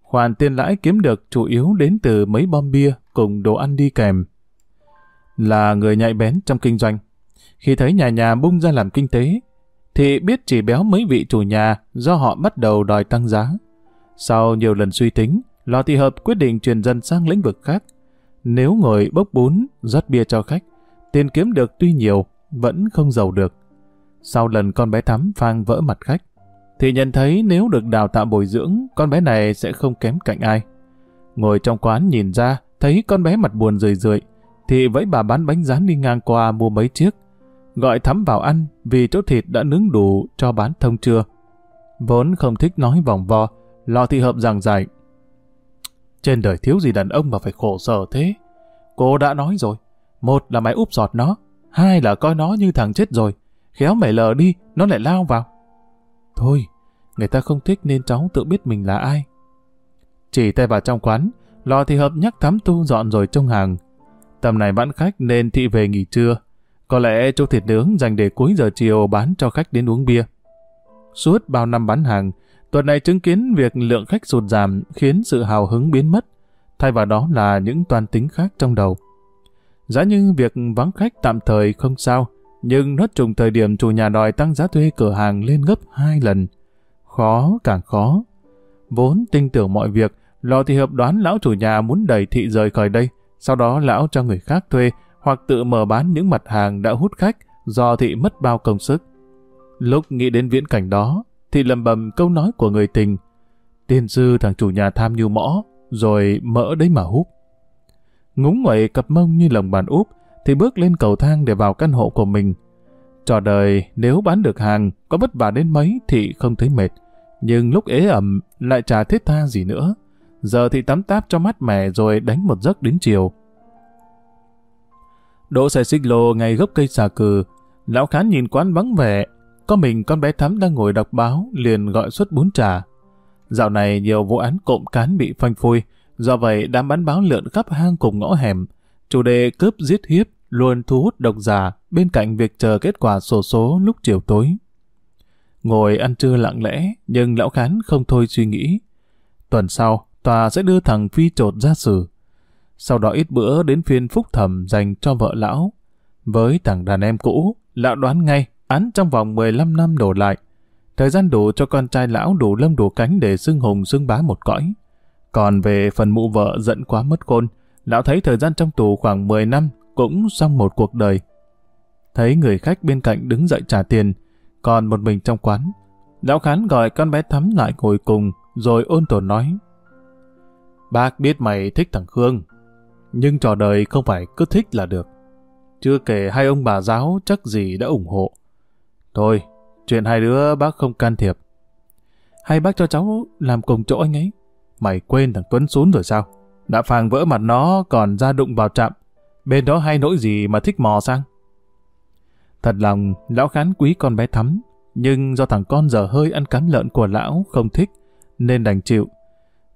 Khoản tiền lãi kiếm được chủ yếu đến từ mấy bom bia cùng đồ ăn đi kèm. Là người nhạy bén trong kinh doanh. Khi thấy nhà nhà bung ra làm kinh tế, thì biết chỉ béo mấy vị chủ nhà do họ bắt đầu đòi tăng giá. Sau nhiều lần suy tính, Lò Thị Hợp quyết định chuyển dần sang lĩnh vực khác. Nếu ngồi bốc bún, rót bia cho khách, tiền kiếm được tuy nhiều, vẫn không giàu được. Sau lần con bé Thắm phang vỡ mặt khách, thì nhận thấy nếu được đào tạo bồi dưỡng, con bé này sẽ không kém cạnh ai. Ngồi trong quán nhìn ra, thấy con bé mặt buồn rười rượi, thì vẫy bà bán bánh rán đi ngang qua mua mấy chiếc. Gọi Thắm vào ăn vì chỗ thịt đã nướng đủ cho bán thông trưa. Vốn không thích nói vòng vo, Lò thị hợp giảng giải. Trên đời thiếu gì đàn ông mà phải khổ sở thế. Cô đã nói rồi, một là mày úp giọt nó, hai là coi nó như thằng chết rồi. Khéo mày lờ đi, nó lại lao vào. Thôi, người ta không thích nên cháu tự biết mình là ai. Chỉ tay vào trong quán, lò thị hợp nhắc thắm tu dọn rồi trong hàng. Tầm này vãn khách nên thị về nghỉ trưa. Có lẽ chỗ thịt nướng dành để cuối giờ chiều bán cho khách đến uống bia. Suốt bao năm bán hàng, Tuần này chứng kiến việc lượng khách sụt giảm khiến sự hào hứng biến mất, thay vào đó là những toàn tính khác trong đầu. Giá như việc vắng khách tạm thời không sao, nhưng nó trùng thời điểm chủ nhà đòi tăng giá thuê cửa hàng lên gấp hai lần. Khó càng khó. Vốn tin tưởng mọi việc, lò thì hợp đoán lão chủ nhà muốn đẩy thị rời khỏi đây, sau đó lão cho người khác thuê hoặc tự mở bán những mặt hàng đã hút khách do thị mất bao công sức. Lúc nghĩ đến viễn cảnh đó, thì lầm bầm câu nói của người tình. Tiên sư thằng chủ nhà tham như mõ, rồi mỡ đấy mà hút. Ngúng nguậy cặp mông như lồng bàn úp, thì bước lên cầu thang để vào căn hộ của mình. Trò đời, nếu bán được hàng, có vất vả đến mấy thì không thấy mệt. Nhưng lúc ế ẩm, lại chả thiết tha gì nữa. Giờ thì tắm táp cho mát mẻ rồi đánh một giấc đến chiều. Đỗ xe xích lô ngay gốc cây xà cừ. Lão khán nhìn quán vắng vẻ, có mình con bé Thắm đang ngồi đọc báo liền gọi suất bún trà. Dạo này nhiều vụ án cộm cán bị phanh phui, do vậy đám bán báo lượn khắp hang cùng ngõ hẻm. Chủ đề cướp giết hiếp luôn thu hút độc giả bên cạnh việc chờ kết quả sổ số lúc chiều tối. Ngồi ăn trưa lặng lẽ, nhưng lão khán không thôi suy nghĩ. Tuần sau, tòa sẽ đưa thằng Phi trột ra xử. Sau đó ít bữa đến phiên phúc thẩm dành cho vợ lão. Với thằng đàn em cũ, lão đoán ngay án trong vòng 15 năm đổ lại. Thời gian đủ cho con trai lão đủ lâm đủ cánh để xưng hùng xưng bá một cõi. Còn về phần mụ vợ giận quá mất khôn, lão thấy thời gian trong tù khoảng 10 năm cũng xong một cuộc đời. Thấy người khách bên cạnh đứng dậy trả tiền, còn một mình trong quán. Lão Khán gọi con bé Thắm lại ngồi cùng, rồi ôn tồn nói. Bác biết mày thích thằng Khương, nhưng trò đời không phải cứ thích là được. Chưa kể hai ông bà giáo chắc gì đã ủng hộ. Thôi, chuyện hai đứa bác không can thiệp. Hay bác cho cháu làm cùng chỗ anh ấy? Mày quên thằng Tuấn xuống rồi sao? Đã phàng vỡ mặt nó còn ra đụng vào trạm. Bên đó hay nỗi gì mà thích mò sang? Thật lòng, lão khán quý con bé thắm. Nhưng do thằng con giờ hơi ăn cám lợn của lão không thích, nên đành chịu.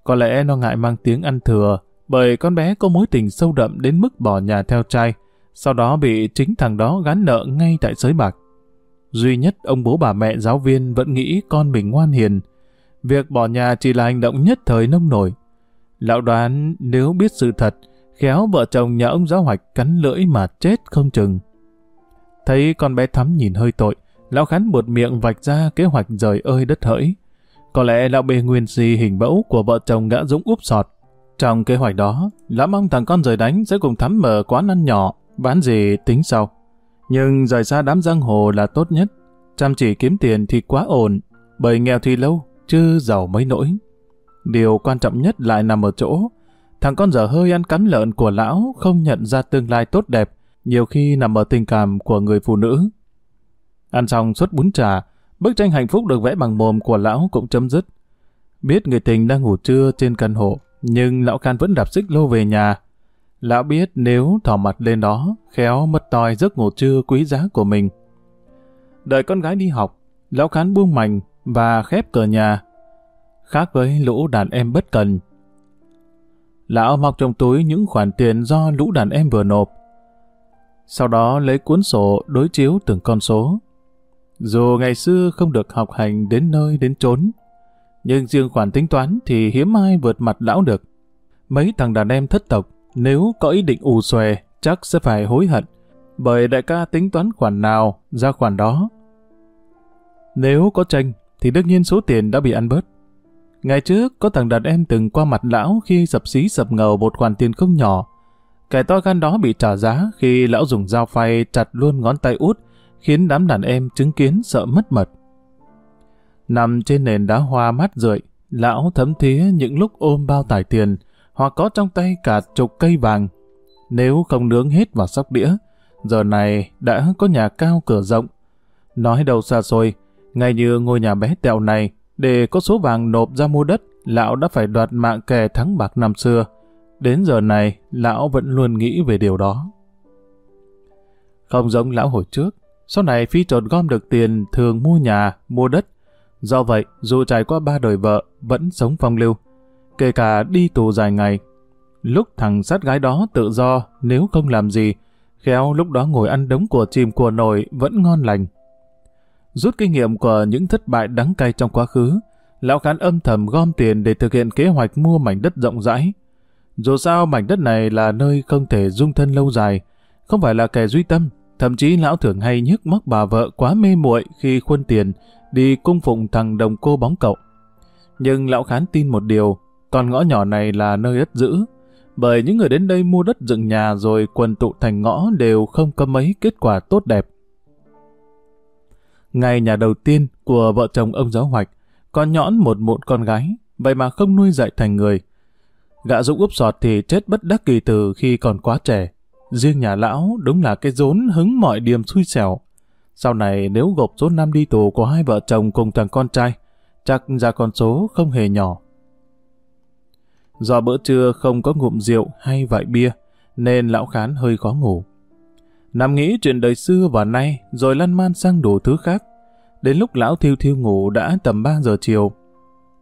Có lẽ nó ngại mang tiếng ăn thừa, bởi con bé có mối tình sâu đậm đến mức bỏ nhà theo trai, sau đó bị chính thằng đó gán nợ ngay tại sới bạc. Duy nhất ông bố bà mẹ giáo viên vẫn nghĩ con mình ngoan hiền. Việc bỏ nhà chỉ là hành động nhất thời nông nổi. Lão đoán nếu biết sự thật, khéo vợ chồng nhà ông giáo hoạch cắn lưỡi mà chết không chừng. Thấy con bé thắm nhìn hơi tội, lão khán buột miệng vạch ra kế hoạch rời ơi đất hỡi. Có lẽ lão bê nguyên si hình mẫu của vợ chồng gã dũng úp sọt. Trong kế hoạch đó, lão mong thằng con rời đánh sẽ cùng thắm mở quán ăn nhỏ, bán gì tính sau. Nhưng rời xa đám giang hồ là tốt nhất. Chăm chỉ kiếm tiền thì quá ổn, bởi nghèo thì lâu, chứ giàu mấy nỗi. Điều quan trọng nhất lại nằm ở chỗ, thằng con dở hơi ăn cắn lợn của lão không nhận ra tương lai tốt đẹp, nhiều khi nằm ở tình cảm của người phụ nữ. Ăn xong suốt bún trà, bức tranh hạnh phúc được vẽ bằng mồm của lão cũng chấm dứt. Biết người tình đang ngủ trưa trên căn hộ, nhưng lão Khan vẫn đạp xích lô về nhà, Lão biết nếu thỏ mặt lên đó, khéo mất toi giấc ngủ trưa quý giá của mình. Đợi con gái đi học, lão Khan buông mảnh và khép cửa nhà. Khác với lũ đàn em bất cần. lão mọc trong túi những khoản tiền do lũ đàn em vừa nộp. Sau đó lấy cuốn sổ đối chiếu từng con số. Dù ngày xưa không được học hành đến nơi đến chốn, nhưng riêng khoản tính toán thì hiếm ai vượt mặt lão được. Mấy thằng đàn em thất tộc, nếu có ý định ù xòe, chắc sẽ phải hối hận, bởi đại ca tính toán khoản nào ra khoản đó. Nếu có tranh, thì đương nhiên số tiền đã bị ăn bớt. Ngày trước, có thằng đàn em từng qua mặt lão khi sập xí sập ngầu một khoản tiền không nhỏ. Kẻ to gan đó bị trả giá khi lão dùng dao phay chặt luôn ngón tay út, khiến đám đàn em chứng kiến sợ mất mật. Nằm trên nền đá hoa mát rượi, lão thấm thía những lúc ôm bao tài tiền, hoặc có trong tay cả chục cây vàng. Nếu không nướng hết vào sóc đĩa, giờ này đã có nhà cao cửa rộng. Nói đầu xa xôi, ngay như ngôi nhà bé tẹo này, để có số vàng nộp ra mua đất, lão đã phải đoạt mạng kẻ thắng bạc năm xưa. Đến giờ này, lão vẫn luôn nghĩ về điều đó. Không giống lão hồi trước, sau này phi trột gom được tiền thường mua nhà, mua đất. Do vậy, dù trải qua ba đời vợ, vẫn sống phong lưu. Kể cả đi tù dài ngày. Lúc thằng sát gái đó tự do, nếu không làm gì, khéo lúc đó ngồi ăn đống của chìm của nồi vẫn ngon lành. Rút kinh nghiệm của những thất bại đắng cay trong quá khứ, lão khán âm thầm gom tiền để thực hiện kế hoạch mua mảnh đất rộng rãi. Dù sao mảnh đất này là nơi không thể dung thân lâu dài, không phải là kẻ duy tâm, thậm chí lão thường hay nhức móc bà vợ quá mê muội khi khuân tiền đi cung phụng thằng đồng cô bóng cậu. Nhưng lão khán tin một điều, con ngõ nhỏ này là nơi đất giữ, bởi những người đến đây mua đất dựng nhà rồi quần tụ thành ngõ đều không có mấy kết quả tốt đẹp. Ngày nhà đầu tiên của vợ chồng ông giáo hoạch, con nhõn một mụn con gái, vậy mà không nuôi dạy thành người. Gã Dũng úp sọt thì chết bất đắc kỳ từ khi còn quá trẻ. Riêng nhà lão đúng là cái rốn hứng mọi điểm xui xẻo. Sau này nếu gộp số năm đi tù của hai vợ chồng cùng thằng con trai, chắc ra con số không hề nhỏ. Do bữa trưa không có ngụm rượu hay vại bia, nên lão khán hơi khó ngủ. Nằm nghĩ chuyện đời xưa và nay, rồi lăn man sang đủ thứ khác. Đến lúc lão thiêu thiêu ngủ đã tầm 3 giờ chiều.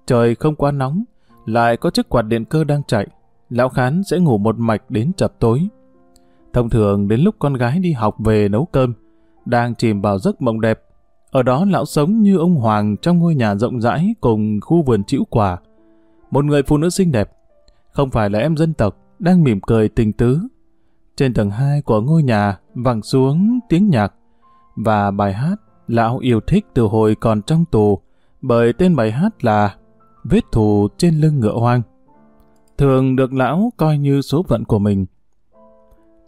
Trời không quá nóng, lại có chiếc quạt điện cơ đang chạy. Lão Khán sẽ ngủ một mạch đến chập tối. Thông thường đến lúc con gái đi học về nấu cơm, đang chìm vào giấc mộng đẹp. Ở đó lão sống như ông Hoàng trong ngôi nhà rộng rãi cùng khu vườn chĩu quả. Một người phụ nữ xinh đẹp, không phải là em dân tộc, đang mỉm cười tình tứ. Trên tầng 2 của ngôi nhà vang xuống tiếng nhạc và bài hát lão yêu thích từ hồi còn trong tù bởi tên bài hát là Vết thù trên lưng ngựa hoang. Thường được lão coi như số phận của mình.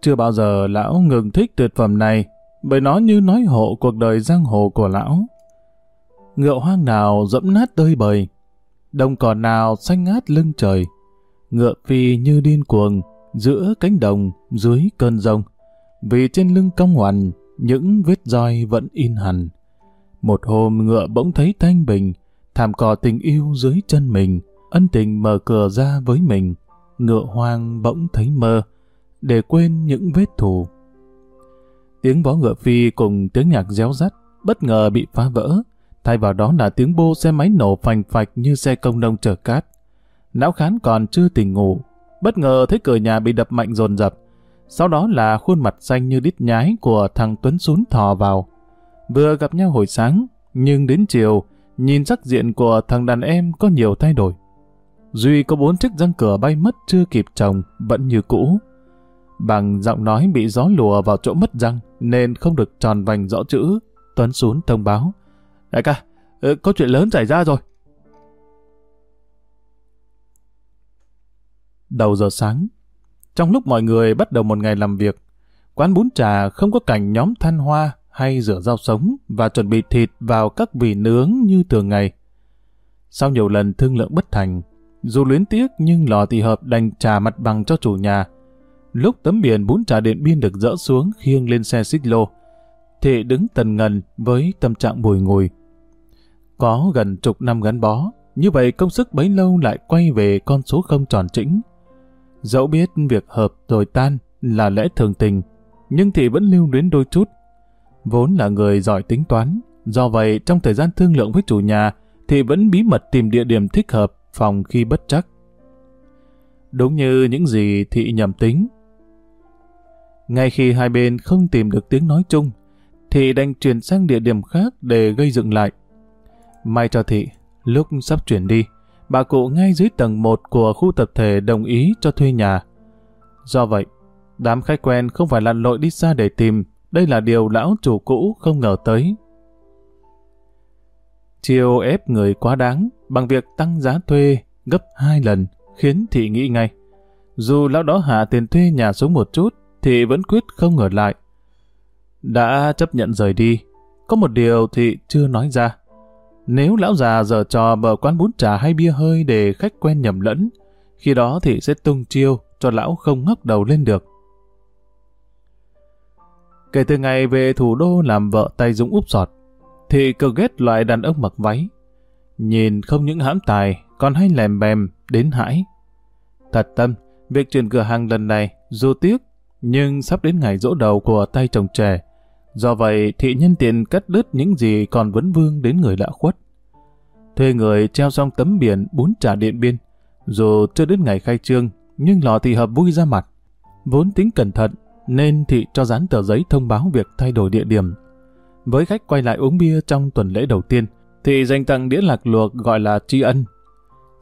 Chưa bao giờ lão ngừng thích tuyệt phẩm này bởi nó như nói hộ cuộc đời giang hồ của lão. Ngựa hoang nào dẫm nát tơi bời, đồng cỏ nào xanh ngát lưng trời, ngựa phi như điên cuồng giữa cánh đồng dưới cơn rông vì trên lưng cong ngoằn những vết roi vẫn in hằn. Một hôm ngựa bỗng thấy thanh bình, thảm cỏ tình yêu dưới chân mình, ân tình mở cửa ra với mình. Ngựa hoang bỗng thấy mơ, để quên những vết thù. Tiếng vó ngựa phi cùng tiếng nhạc réo rắt, bất ngờ bị phá vỡ, thay vào đó là tiếng bô xe máy nổ phành phạch như xe công nông chở cát. Não khán còn chưa tỉnh ngủ, bất ngờ thấy cửa nhà bị đập mạnh dồn dập, sau đó là khuôn mặt xanh như đít nhái của thằng Tuấn Sún thò vào. Vừa gặp nhau hồi sáng, nhưng đến chiều, nhìn sắc diện của thằng đàn em có nhiều thay đổi. Duy có bốn chiếc răng cửa bay mất chưa kịp trồng, vẫn như cũ. Bằng giọng nói bị gió lùa vào chỗ mất răng, nên không được tròn vành rõ chữ. Tuấn xuống thông báo. Đại ca, ừ, có chuyện lớn xảy ra rồi. Đầu giờ sáng, trong lúc mọi người bắt đầu một ngày làm việc, quán bún trà không có cảnh nhóm than hoa hay rửa rau sống và chuẩn bị thịt vào các vỉ nướng như thường ngày. Sau nhiều lần thương lượng bất thành, dù luyến tiếc nhưng lò thị hợp đành trả mặt bằng cho chủ nhà. Lúc tấm biển bún trà điện biên được dỡ xuống khiêng lên xe xích lô, thị đứng tần ngần với tâm trạng bồi ngồi. Có gần chục năm gắn bó, như vậy công sức bấy lâu lại quay về con số không tròn chỉnh. Dẫu biết việc hợp rồi tan là lẽ thường tình, nhưng thị vẫn lưu luyến đôi chút. Vốn là người giỏi tính toán, do vậy trong thời gian thương lượng với chủ nhà, thị vẫn bí mật tìm địa điểm thích hợp phòng khi bất chắc. đúng như những gì thị nhầm tính. Ngay khi hai bên không tìm được tiếng nói chung, thị đành chuyển sang địa điểm khác để gây dựng lại. May cho thị, lúc sắp chuyển đi, bà cụ ngay dưới tầng 1 của khu tập thể đồng ý cho thuê nhà. Do vậy, đám khách quen không phải lặn lội đi xa để tìm, đây là điều lão chủ cũ không ngờ tới. Chiêu ép người quá đáng bằng việc tăng giá thuê gấp hai lần khiến thị nghĩ ngay. Dù lão đó hạ tiền thuê nhà xuống một chút thì vẫn quyết không ngờ lại. Đã chấp nhận rời đi, có một điều thì chưa nói ra. Nếu lão già giờ trò mở quán bún trà hay bia hơi để khách quen nhầm lẫn, khi đó thì sẽ tung chiêu cho lão không ngóc đầu lên được. Kể từ ngày về thủ đô làm vợ tay dũng úp sọt, thì cực ghét loại đàn ông mặc váy. Nhìn không những hãm tài, còn hay lèm bèm, đến hãi. Thật tâm, việc chuyển cửa hàng lần này, dù tiếc, nhưng sắp đến ngày dỗ đầu của tay chồng trẻ. Do vậy, thị nhân tiện cắt đứt những gì còn vấn vương đến người lạ khuất. Thuê người treo xong tấm biển bún trà điện biên. Dù chưa đến ngày khai trương, nhưng lò thị hợp vui ra mặt. Vốn tính cẩn thận, nên thị cho dán tờ giấy thông báo việc thay đổi địa điểm. Với khách quay lại uống bia trong tuần lễ đầu tiên, thị dành tặng đĩa lạc luộc gọi là tri ân.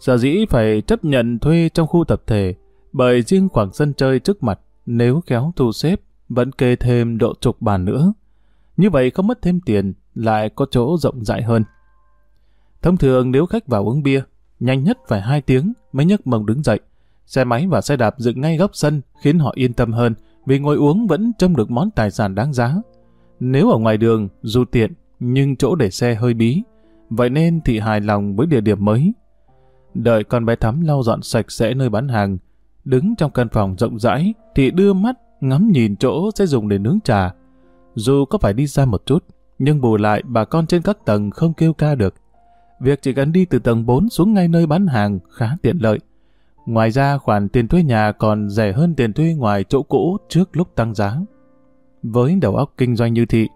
Sở dĩ phải chấp nhận thuê trong khu tập thể, bởi riêng khoảng sân chơi trước mặt, nếu kéo thu xếp, vẫn kê thêm độ chục bàn nữa. Như vậy không mất thêm tiền, lại có chỗ rộng rãi hơn. Thông thường nếu khách vào uống bia, nhanh nhất phải 2 tiếng mới nhấc mông đứng dậy. Xe máy và xe đạp dựng ngay góc sân khiến họ yên tâm hơn vì ngồi uống vẫn trông được món tài sản đáng giá. Nếu ở ngoài đường, dù tiện, nhưng chỗ để xe hơi bí, vậy nên thị hài lòng với địa điểm mới. Đợi con bé Thắm lau dọn sạch sẽ nơi bán hàng, đứng trong căn phòng rộng rãi, thì đưa mắt ngắm nhìn chỗ sẽ dùng để nướng trà. Dù có phải đi xa một chút, nhưng bù lại bà con trên các tầng không kêu ca được. Việc chỉ cần đi từ tầng 4 xuống ngay nơi bán hàng khá tiện lợi. Ngoài ra khoản tiền thuê nhà còn rẻ hơn tiền thuê ngoài chỗ cũ trước lúc tăng giá. Với đầu óc kinh doanh như thị,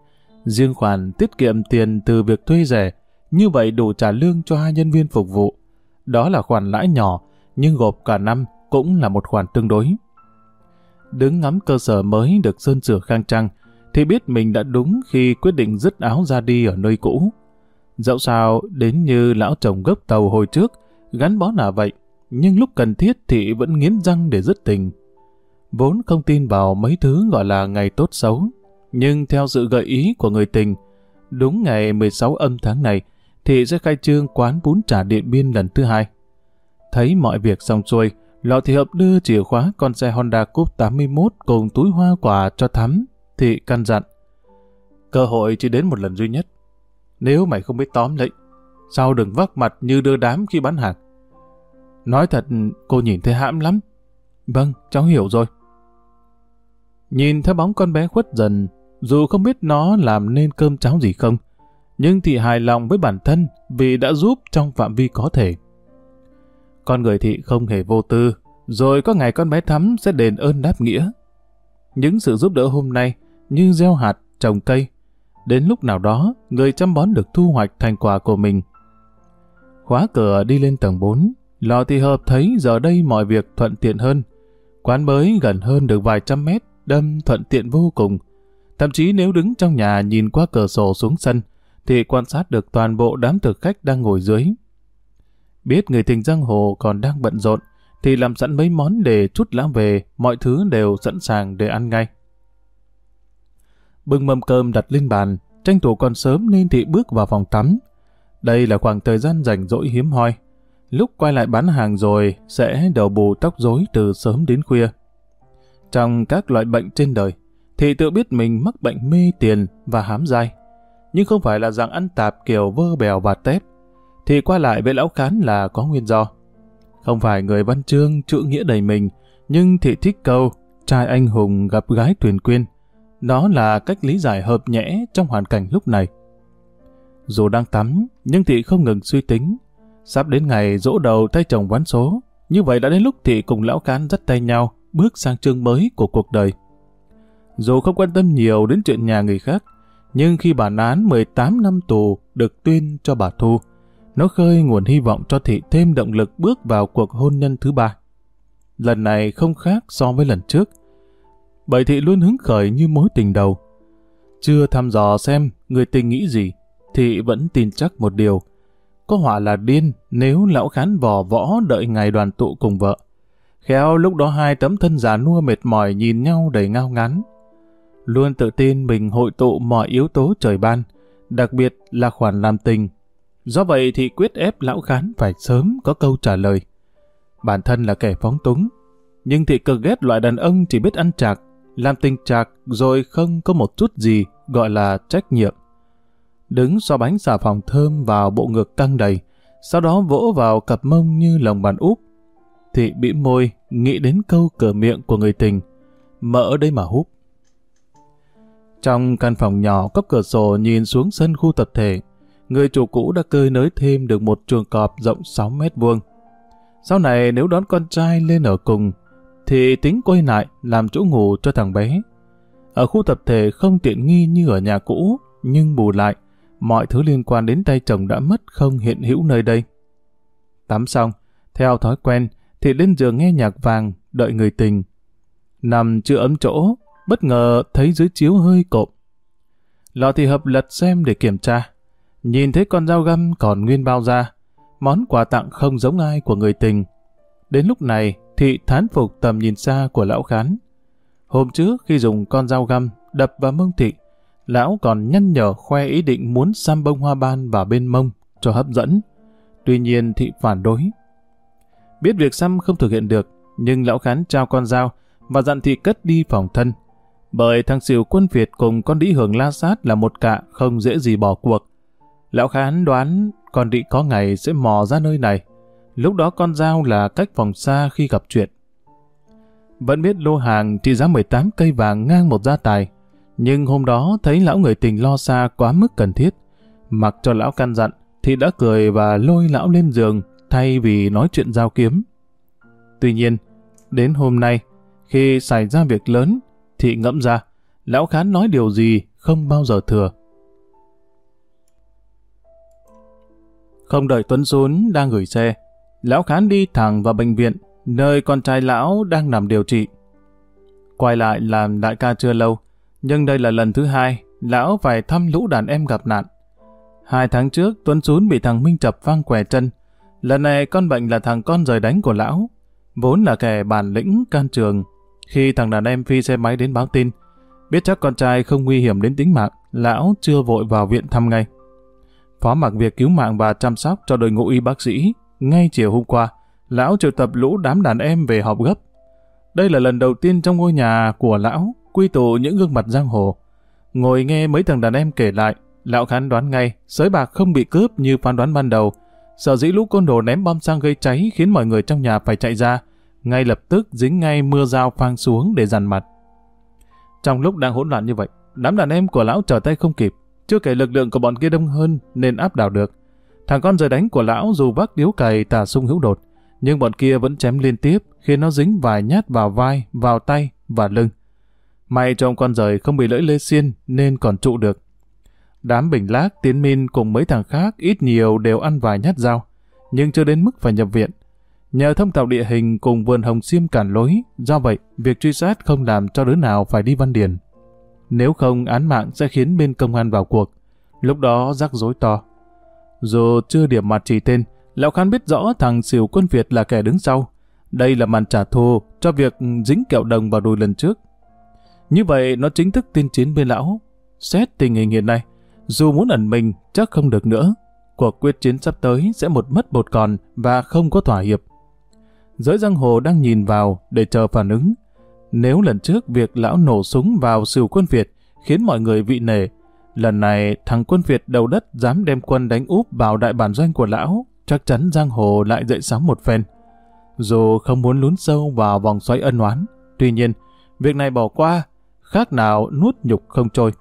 riêng khoản tiết kiệm tiền từ việc thuê rẻ, như vậy đủ trả lương cho hai nhân viên phục vụ. Đó là khoản lãi nhỏ, nhưng gộp cả năm cũng là một khoản tương đối. Đứng ngắm cơ sở mới được sơn sửa khang trang, thì biết mình đã đúng khi quyết định dứt áo ra đi ở nơi cũ. Dẫu sao, đến như lão chồng gốc tàu hồi trước, gắn bó là vậy, nhưng lúc cần thiết thì vẫn nghiến răng để dứt tình. Vốn không tin vào mấy thứ gọi là ngày tốt xấu, nhưng theo sự gợi ý của người tình, đúng ngày 16 âm tháng này, thì sẽ khai trương quán bún trà điện biên lần thứ hai. Thấy mọi việc xong xuôi, Lọ Thị Hợp đưa chìa khóa con xe Honda Cup 81 cùng túi hoa quả cho Thắm, thị căn dặn. Cơ hội chỉ đến một lần duy nhất. Nếu mày không biết tóm lấy, sao đừng vác mặt như đưa đám khi bán hàng. Nói thật, cô nhìn thấy hãm lắm. Vâng, cháu hiểu rồi. Nhìn theo bóng con bé khuất dần, dù không biết nó làm nên cơm cháo gì không, nhưng thị hài lòng với bản thân vì đã giúp trong phạm vi có thể. Con người thị không hề vô tư, rồi có ngày con bé Thắm sẽ đền ơn đáp nghĩa. Những sự giúp đỡ hôm nay như gieo hạt, trồng cây, đến lúc nào đó người chăm bón được thu hoạch thành quả của mình. Khóa cửa đi lên tầng 4, lò thị hợp thấy giờ đây mọi việc thuận tiện hơn. Quán mới gần hơn được vài trăm mét, đâm thuận tiện vô cùng. Thậm chí nếu đứng trong nhà nhìn qua cửa sổ xuống sân, thì quan sát được toàn bộ đám thực khách đang ngồi dưới. Biết người tình giang hồ còn đang bận rộn, thì làm sẵn mấy món để chút lãng về, mọi thứ đều sẵn sàng để ăn ngay. Bưng mâm cơm đặt lên bàn, tranh thủ còn sớm nên thị bước vào phòng tắm. Đây là khoảng thời gian rảnh rỗi hiếm hoi. Lúc quay lại bán hàng rồi, sẽ đầu bù tóc rối từ sớm đến khuya. Trong các loại bệnh trên đời, thị tự biết mình mắc bệnh mê tiền và hám dai nhưng không phải là dạng ăn tạp kiểu vơ bèo và tép, thì qua lại với lão khán là có nguyên do. Không phải người văn chương chữ nghĩa đầy mình, nhưng thị thích câu trai anh hùng gặp gái thuyền quyên. Đó là cách lý giải hợp nhẽ trong hoàn cảnh lúc này. Dù đang tắm, nhưng thị không ngừng suy tính. Sắp đến ngày dỗ đầu tay chồng ván số, như vậy đã đến lúc thị cùng lão khán dắt tay nhau, bước sang chương mới của cuộc đời. Dù không quan tâm nhiều đến chuyện nhà người khác, nhưng khi bản án 18 năm tù được tuyên cho bà Thu, nó khơi nguồn hy vọng cho thị thêm động lực bước vào cuộc hôn nhân thứ ba. lần này không khác so với lần trước. Bảy thị luôn hứng khởi như mối tình đầu. Chưa thăm dò xem người tình nghĩ gì, thị vẫn tin chắc một điều. Có họa là điên nếu lão khán vò võ đợi ngày đoàn tụ cùng vợ. Khéo lúc đó hai tấm thân già nua mệt mỏi nhìn nhau đầy ngao ngán. Luôn tự tin mình hội tụ mọi yếu tố trời ban, đặc biệt là khoản làm tình. Do vậy thì quyết ép lão khán phải sớm có câu trả lời. Bản thân là kẻ phóng túng, nhưng thị cực ghét loại đàn ông chỉ biết ăn chạc, làm tình chạc rồi không có một chút gì gọi là trách nhiệm. Đứng so bánh xà phòng thơm vào bộ ngực căng đầy, sau đó vỗ vào cặp mông như lòng bàn úp. Thị bĩ môi, nghĩ đến câu cửa miệng của người tình, mỡ đây mà húp. Trong căn phòng nhỏ có cửa sổ nhìn xuống sân khu tập thể, người chủ cũ đã cơi nới thêm được một chuồng cọp rộng 6 mét vuông. Sau này nếu đón con trai lên ở cùng, thì tính quay lại làm chỗ ngủ cho thằng bé. Ở khu tập thể không tiện nghi như ở nhà cũ, nhưng bù lại, mọi thứ liên quan đến tay chồng đã mất không hiện hữu nơi đây. Tắm xong, theo thói quen, thì lên giường nghe nhạc vàng, đợi người tình. Nằm chưa ấm chỗ, bất ngờ thấy dưới chiếu hơi cộm. Lọ thì hợp lật xem để kiểm tra. Nhìn thấy con dao găm còn nguyên bao ra, món quà tặng không giống ai của người tình. Đến lúc này, thị thán phục tầm nhìn xa của lão khán. Hôm trước khi dùng con dao găm đập vào mông thị, lão còn nhăn nhở khoe ý định muốn xăm bông hoa ban vào bên mông cho hấp dẫn. Tuy nhiên thị phản đối. Biết việc xăm không thực hiện được, nhưng lão khán trao con dao và dặn thị cất đi phòng thân. Bởi thằng siêu quân Việt cùng con đĩ hưởng la sát là một cạ không dễ gì bỏ cuộc. Lão khán đoán con đĩ có ngày sẽ mò ra nơi này. Lúc đó con dao là cách phòng xa khi gặp chuyện. Vẫn biết lô hàng trị giá 18 cây vàng ngang một gia tài. Nhưng hôm đó thấy lão người tình lo xa quá mức cần thiết. Mặc cho lão căn dặn, thì đã cười và lôi lão lên giường thay vì nói chuyện giao kiếm. Tuy nhiên, đến hôm nay, khi xảy ra việc lớn, thì ngẫm ra, lão khán nói điều gì không bao giờ thừa. Không đợi Tuấn xuống đang gửi xe, lão khán đi thẳng vào bệnh viện, nơi con trai lão đang nằm điều trị. Quay lại làm đại ca chưa lâu, nhưng đây là lần thứ hai, lão phải thăm lũ đàn em gặp nạn. Hai tháng trước, Tuấn Sún bị thằng Minh Chập vang què chân. Lần này con bệnh là thằng con rời đánh của lão, vốn là kẻ bản lĩnh can trường. Khi thằng đàn em phi xe máy đến báo tin, biết chắc con trai không nguy hiểm đến tính mạng, lão chưa vội vào viện thăm ngay. Phó mặc việc cứu mạng và chăm sóc cho đội ngũ y bác sĩ, ngay chiều hôm qua, lão triệu tập lũ đám đàn em về họp gấp. Đây là lần đầu tiên trong ngôi nhà của lão quy tụ những gương mặt giang hồ. Ngồi nghe mấy thằng đàn em kể lại, lão khán đoán ngay, sới bạc không bị cướp như phán đoán ban đầu. Sợ dĩ lũ côn đồ ném bom xăng gây cháy khiến mọi người trong nhà phải chạy ra, ngay lập tức dính ngay mưa dao phang xuống để dằn mặt. Trong lúc đang hỗn loạn như vậy, đám đàn em của lão trở tay không kịp, chưa kể lực lượng của bọn kia đông hơn nên áp đảo được. Thằng con rời đánh của lão dù vác điếu cày tà sung hữu đột, nhưng bọn kia vẫn chém liên tiếp khiến nó dính vài nhát vào vai, vào tay và lưng. May cho ông con rời không bị lưỡi lê xiên nên còn trụ được. Đám bình lác, tiến min cùng mấy thằng khác ít nhiều đều ăn vài nhát dao, nhưng chưa đến mức phải nhập viện. Nhờ thông tạo địa hình cùng vườn hồng xiêm cản lối, do vậy việc truy sát không làm cho đứa nào phải đi văn điển nếu không án mạng sẽ khiến bên công an vào cuộc. Lúc đó rắc rối to. Dù chưa điểm mặt chỉ tên, Lão Khan biết rõ thằng siêu quân Việt là kẻ đứng sau. Đây là màn trả thù cho việc dính kẹo đồng vào đùi lần trước. Như vậy nó chính thức tiên chiến bên lão. Xét tình hình hiện nay, dù muốn ẩn mình chắc không được nữa. Cuộc quyết chiến sắp tới sẽ một mất một còn và không có thỏa hiệp. Giới giang hồ đang nhìn vào để chờ phản ứng. Nếu lần trước việc lão nổ súng vào sửu quân Việt khiến mọi người vị nể, lần này thằng quân Việt đầu đất dám đem quân đánh úp vào đại bản doanh của lão, chắc chắn giang hồ lại dậy sóng một phen. Dù không muốn lún sâu vào vòng xoáy ân oán, tuy nhiên, việc này bỏ qua, khác nào nuốt nhục không trôi.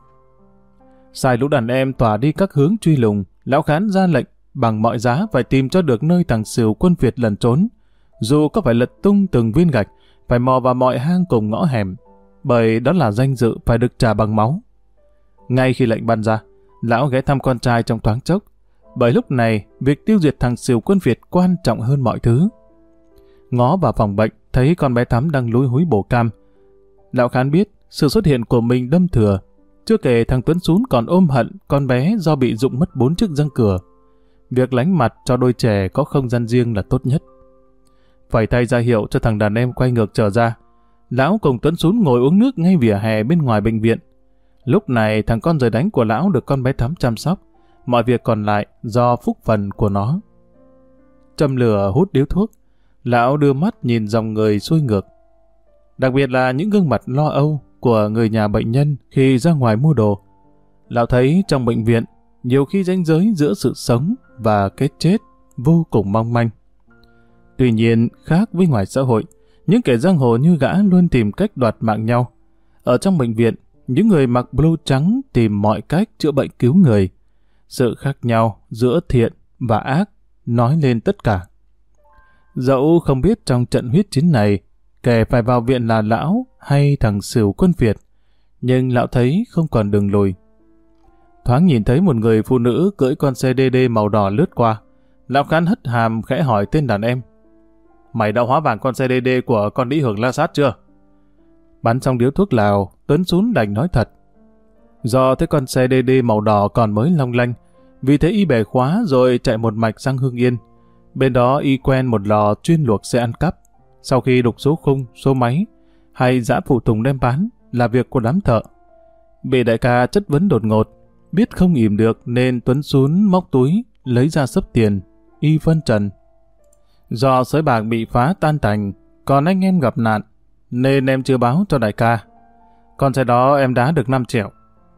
Sai lũ đàn em tỏa đi các hướng truy lùng, lão khán ra lệnh bằng mọi giá phải tìm cho được nơi thằng sửu quân Việt lần trốn. Dù có phải lật tung từng viên gạch, phải mò vào mọi hang cùng ngõ hẻm, bởi đó là danh dự phải được trả bằng máu. Ngay khi lệnh ban ra, lão ghé thăm con trai trong thoáng chốc, bởi lúc này việc tiêu diệt thằng siêu quân Việt quan trọng hơn mọi thứ. ngó vào phòng bệnh, thấy con bé Thắm đang lúi húi bổ cam. Lão Khán biết sự xuất hiện của mình đâm thừa. Chưa kể thằng Tuấn Sún còn ôm hận con bé do bị dụng mất bốn chiếc răng cửa. Việc lánh mặt cho đôi trẻ có không gian riêng là tốt nhất. Phải tay ra hiệu cho thằng đàn em quay ngược trở ra. Lão cùng Tuấn Sún ngồi uống nước ngay vỉa hè bên ngoài bệnh viện. Lúc này thằng con rời đánh của lão được con bé Thắm chăm sóc. Mọi việc còn lại do phúc phần của nó. Châm lửa hút điếu thuốc, lão đưa mắt nhìn dòng người xuôi ngược. Đặc biệt là những gương mặt lo âu của người nhà bệnh nhân khi ra ngoài mua đồ. Lão thấy trong bệnh viện, nhiều khi ranh giới giữa sự sống và cái chết vô cùng mong manh. Tuy nhiên, khác với ngoài xã hội, những kẻ giang hồ như gã luôn tìm cách đoạt mạng nhau. Ở trong bệnh viện, những người mặc blue trắng tìm mọi cách chữa bệnh cứu người. Sự khác nhau giữa thiện và ác nói lên tất cả. Dẫu không biết trong trận huyết chiến này, kẻ phải vào viện là lão hay thằng sửu quân Việt, nhưng lão thấy không còn đường lùi. Thoáng nhìn thấy một người phụ nữ cưỡi con xe DD màu đỏ lướt qua, lão khán hất hàm khẽ hỏi tên đàn em. Mày đã hóa vàng con xe DD của con đĩ hưởng la sát chưa? Bắn xong điếu thuốc lào, Tuấn xuống đành nói thật. Do thấy con xe DD màu đỏ còn mới long lanh, vì thế y bẻ khóa rồi chạy một mạch sang Hương Yên. Bên đó y quen một lò chuyên luộc xe ăn cắp. Sau khi đục số khung, số máy, hay giã phụ tùng đem bán, là việc của đám thợ. Bị đại ca chất vấn đột ngột, biết không ỉm được nên Tuấn xuống móc túi, lấy ra sấp tiền, y phân trần. Do sới bạc bị phá tan tành, còn anh em gặp nạn, nên em chưa báo cho đại ca. Còn xe đó em đá được 5 triệu.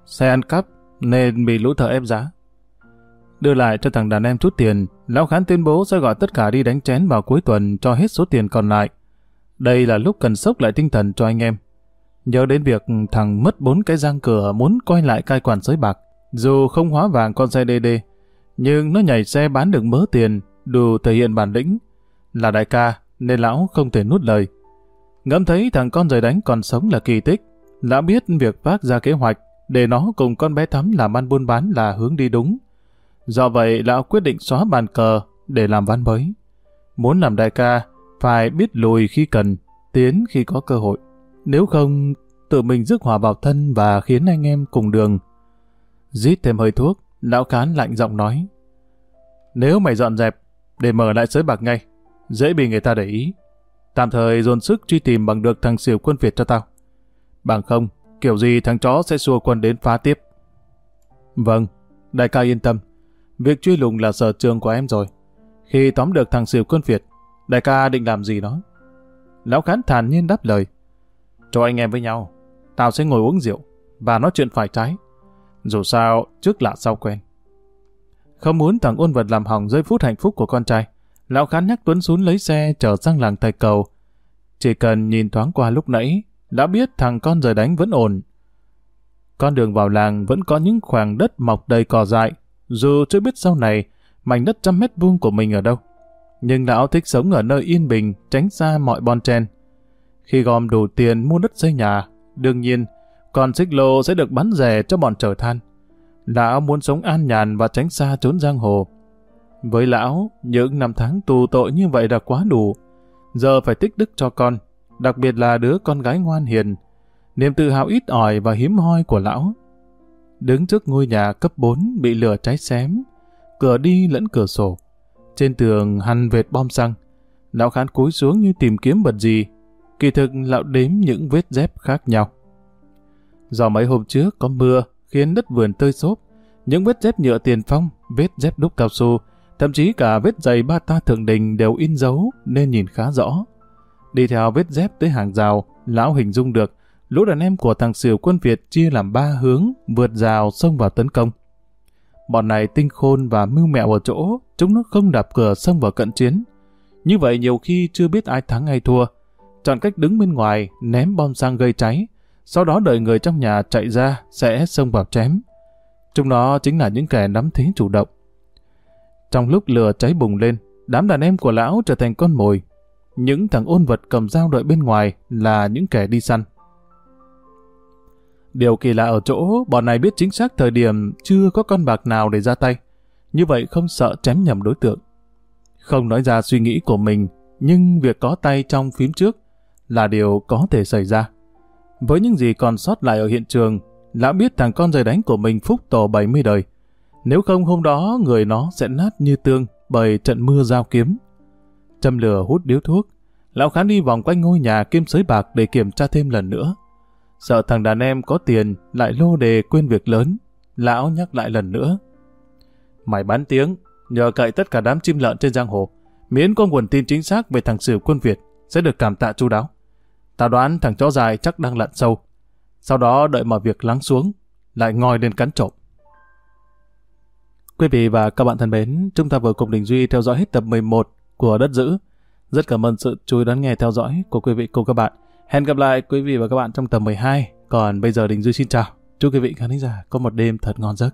Xe ăn cắp nên bị lũ thợ ép giá. Đưa lại cho thằng đàn em chút tiền, Lão Khán tuyên bố sẽ gọi tất cả đi đánh chén vào cuối tuần cho hết số tiền còn lại. Đây là lúc cần sốc lại tinh thần cho anh em. Nhớ đến việc thằng mất bốn cái răng cửa muốn quay lại cai quản sới bạc. Dù không hóa vàng con xe DD, nhưng nó nhảy xe bán được mớ tiền, đủ thể hiện bản lĩnh. Là đại ca, nên lão không thể nuốt lời. Ngẫm thấy thằng con rời đánh còn sống là kỳ tích. Lão biết việc phát ra kế hoạch để nó cùng con bé Thắm làm ăn buôn bán là hướng đi đúng. Do vậy, lão quyết định xóa bàn cờ để làm văn mới. Muốn làm đại ca, phải biết lùi khi cần, tiến khi có cơ hội. Nếu không, tự mình rước hòa vào thân và khiến anh em cùng đường. Rít thêm hơi thuốc, lão cán lạnh giọng nói. Nếu mày dọn dẹp, để mở lại sới bạc ngay, dễ bị người ta để ý. Tạm thời dồn sức truy tìm bằng được thằng xỉu quân Việt cho tao. Bằng không, kiểu gì thằng chó sẽ xua quân đến phá tiếp. Vâng, đại ca yên tâm. Việc truy lùng là sở trường của em rồi. Khi tóm được thằng xỉu quân Việt, đại ca định làm gì đó? Lão Khán thản nhiên đáp lời. Cho anh em với nhau, tao sẽ ngồi uống rượu và nói chuyện phải trái. Dù sao, trước lạ sau quen. Không muốn thằng ôn vật làm hỏng giây phút hạnh phúc của con trai, Lão Khán nhắc Tuấn xuống lấy xe trở sang làng Thạch Cầu. Chỉ cần nhìn thoáng qua lúc nãy, đã biết thằng con rời đánh vẫn ổn. Con đường vào làng vẫn có những khoảng đất mọc đầy cỏ dại, dù chưa biết sau này mảnh đất trăm mét vuông của mình ở đâu. Nhưng lão thích sống ở nơi yên bình, tránh xa mọi bon chen. Khi gom đủ tiền mua đất xây nhà, đương nhiên, con xích lô sẽ được bán rẻ cho bọn trở than. Lão muốn sống an nhàn và tránh xa trốn giang hồ. Với lão, những năm tháng tù tội như vậy đã quá đủ. Giờ phải tích đức cho con, đặc biệt là đứa con gái ngoan hiền. Niềm tự hào ít ỏi và hiếm hoi của lão. Đứng trước ngôi nhà cấp 4 bị lửa cháy xém, cửa đi lẫn cửa sổ. Trên tường hằn vệt bom xăng. Lão khán cúi xuống như tìm kiếm vật gì. Kỳ thực lão đếm những vết dép khác nhau. Do mấy hôm trước có mưa khiến đất vườn tơi xốp, những vết dép nhựa tiền phong, vết dép đúc cao su, Thậm chí cả vết giày ba ta thượng đình đều in dấu nên nhìn khá rõ. Đi theo vết dép tới hàng rào, lão hình dung được lũ đàn em của thằng xỉu quân Việt chia làm ba hướng vượt rào xông vào tấn công. Bọn này tinh khôn và mưu mẹo ở chỗ, chúng nó không đạp cửa xông vào cận chiến. Như vậy nhiều khi chưa biết ai thắng ai thua. Chọn cách đứng bên ngoài, ném bom sang gây cháy, sau đó đợi người trong nhà chạy ra sẽ xông vào chém. Chúng nó chính là những kẻ nắm thế chủ động. Trong lúc lửa cháy bùng lên, đám đàn em của lão trở thành con mồi. Những thằng ôn vật cầm dao đợi bên ngoài là những kẻ đi săn. Điều kỳ lạ ở chỗ, bọn này biết chính xác thời điểm chưa có con bạc nào để ra tay. Như vậy không sợ chém nhầm đối tượng. Không nói ra suy nghĩ của mình, nhưng việc có tay trong phím trước là điều có thể xảy ra. Với những gì còn sót lại ở hiện trường, lão biết thằng con rời đánh của mình phúc tổ 70 đời. Nếu không hôm đó người nó sẽ nát như tương bởi trận mưa giao kiếm. Châm lửa hút điếu thuốc, lão khán đi vòng quanh ngôi nhà kim sới bạc để kiểm tra thêm lần nữa. Sợ thằng đàn em có tiền lại lô đề quên việc lớn, lão nhắc lại lần nữa. Mày bán tiếng, nhờ cậy tất cả đám chim lợn trên giang hồ, miễn có nguồn tin chính xác về thằng sử quân Việt sẽ được cảm tạ chu đáo. Tao đoán thằng chó dài chắc đang lặn sâu. Sau đó đợi mọi việc lắng xuống, lại ngồi lên cắn trộm. Quý vị và các bạn thân mến, chúng ta vừa cùng Đình Duy theo dõi hết tập 11 của Đất Dữ. Rất cảm ơn sự chú ý đón nghe theo dõi của quý vị cùng các bạn. Hẹn gặp lại quý vị và các bạn trong tập 12. Còn bây giờ Đình Duy xin chào. Chúc quý vị khán giả có một đêm thật ngon giấc.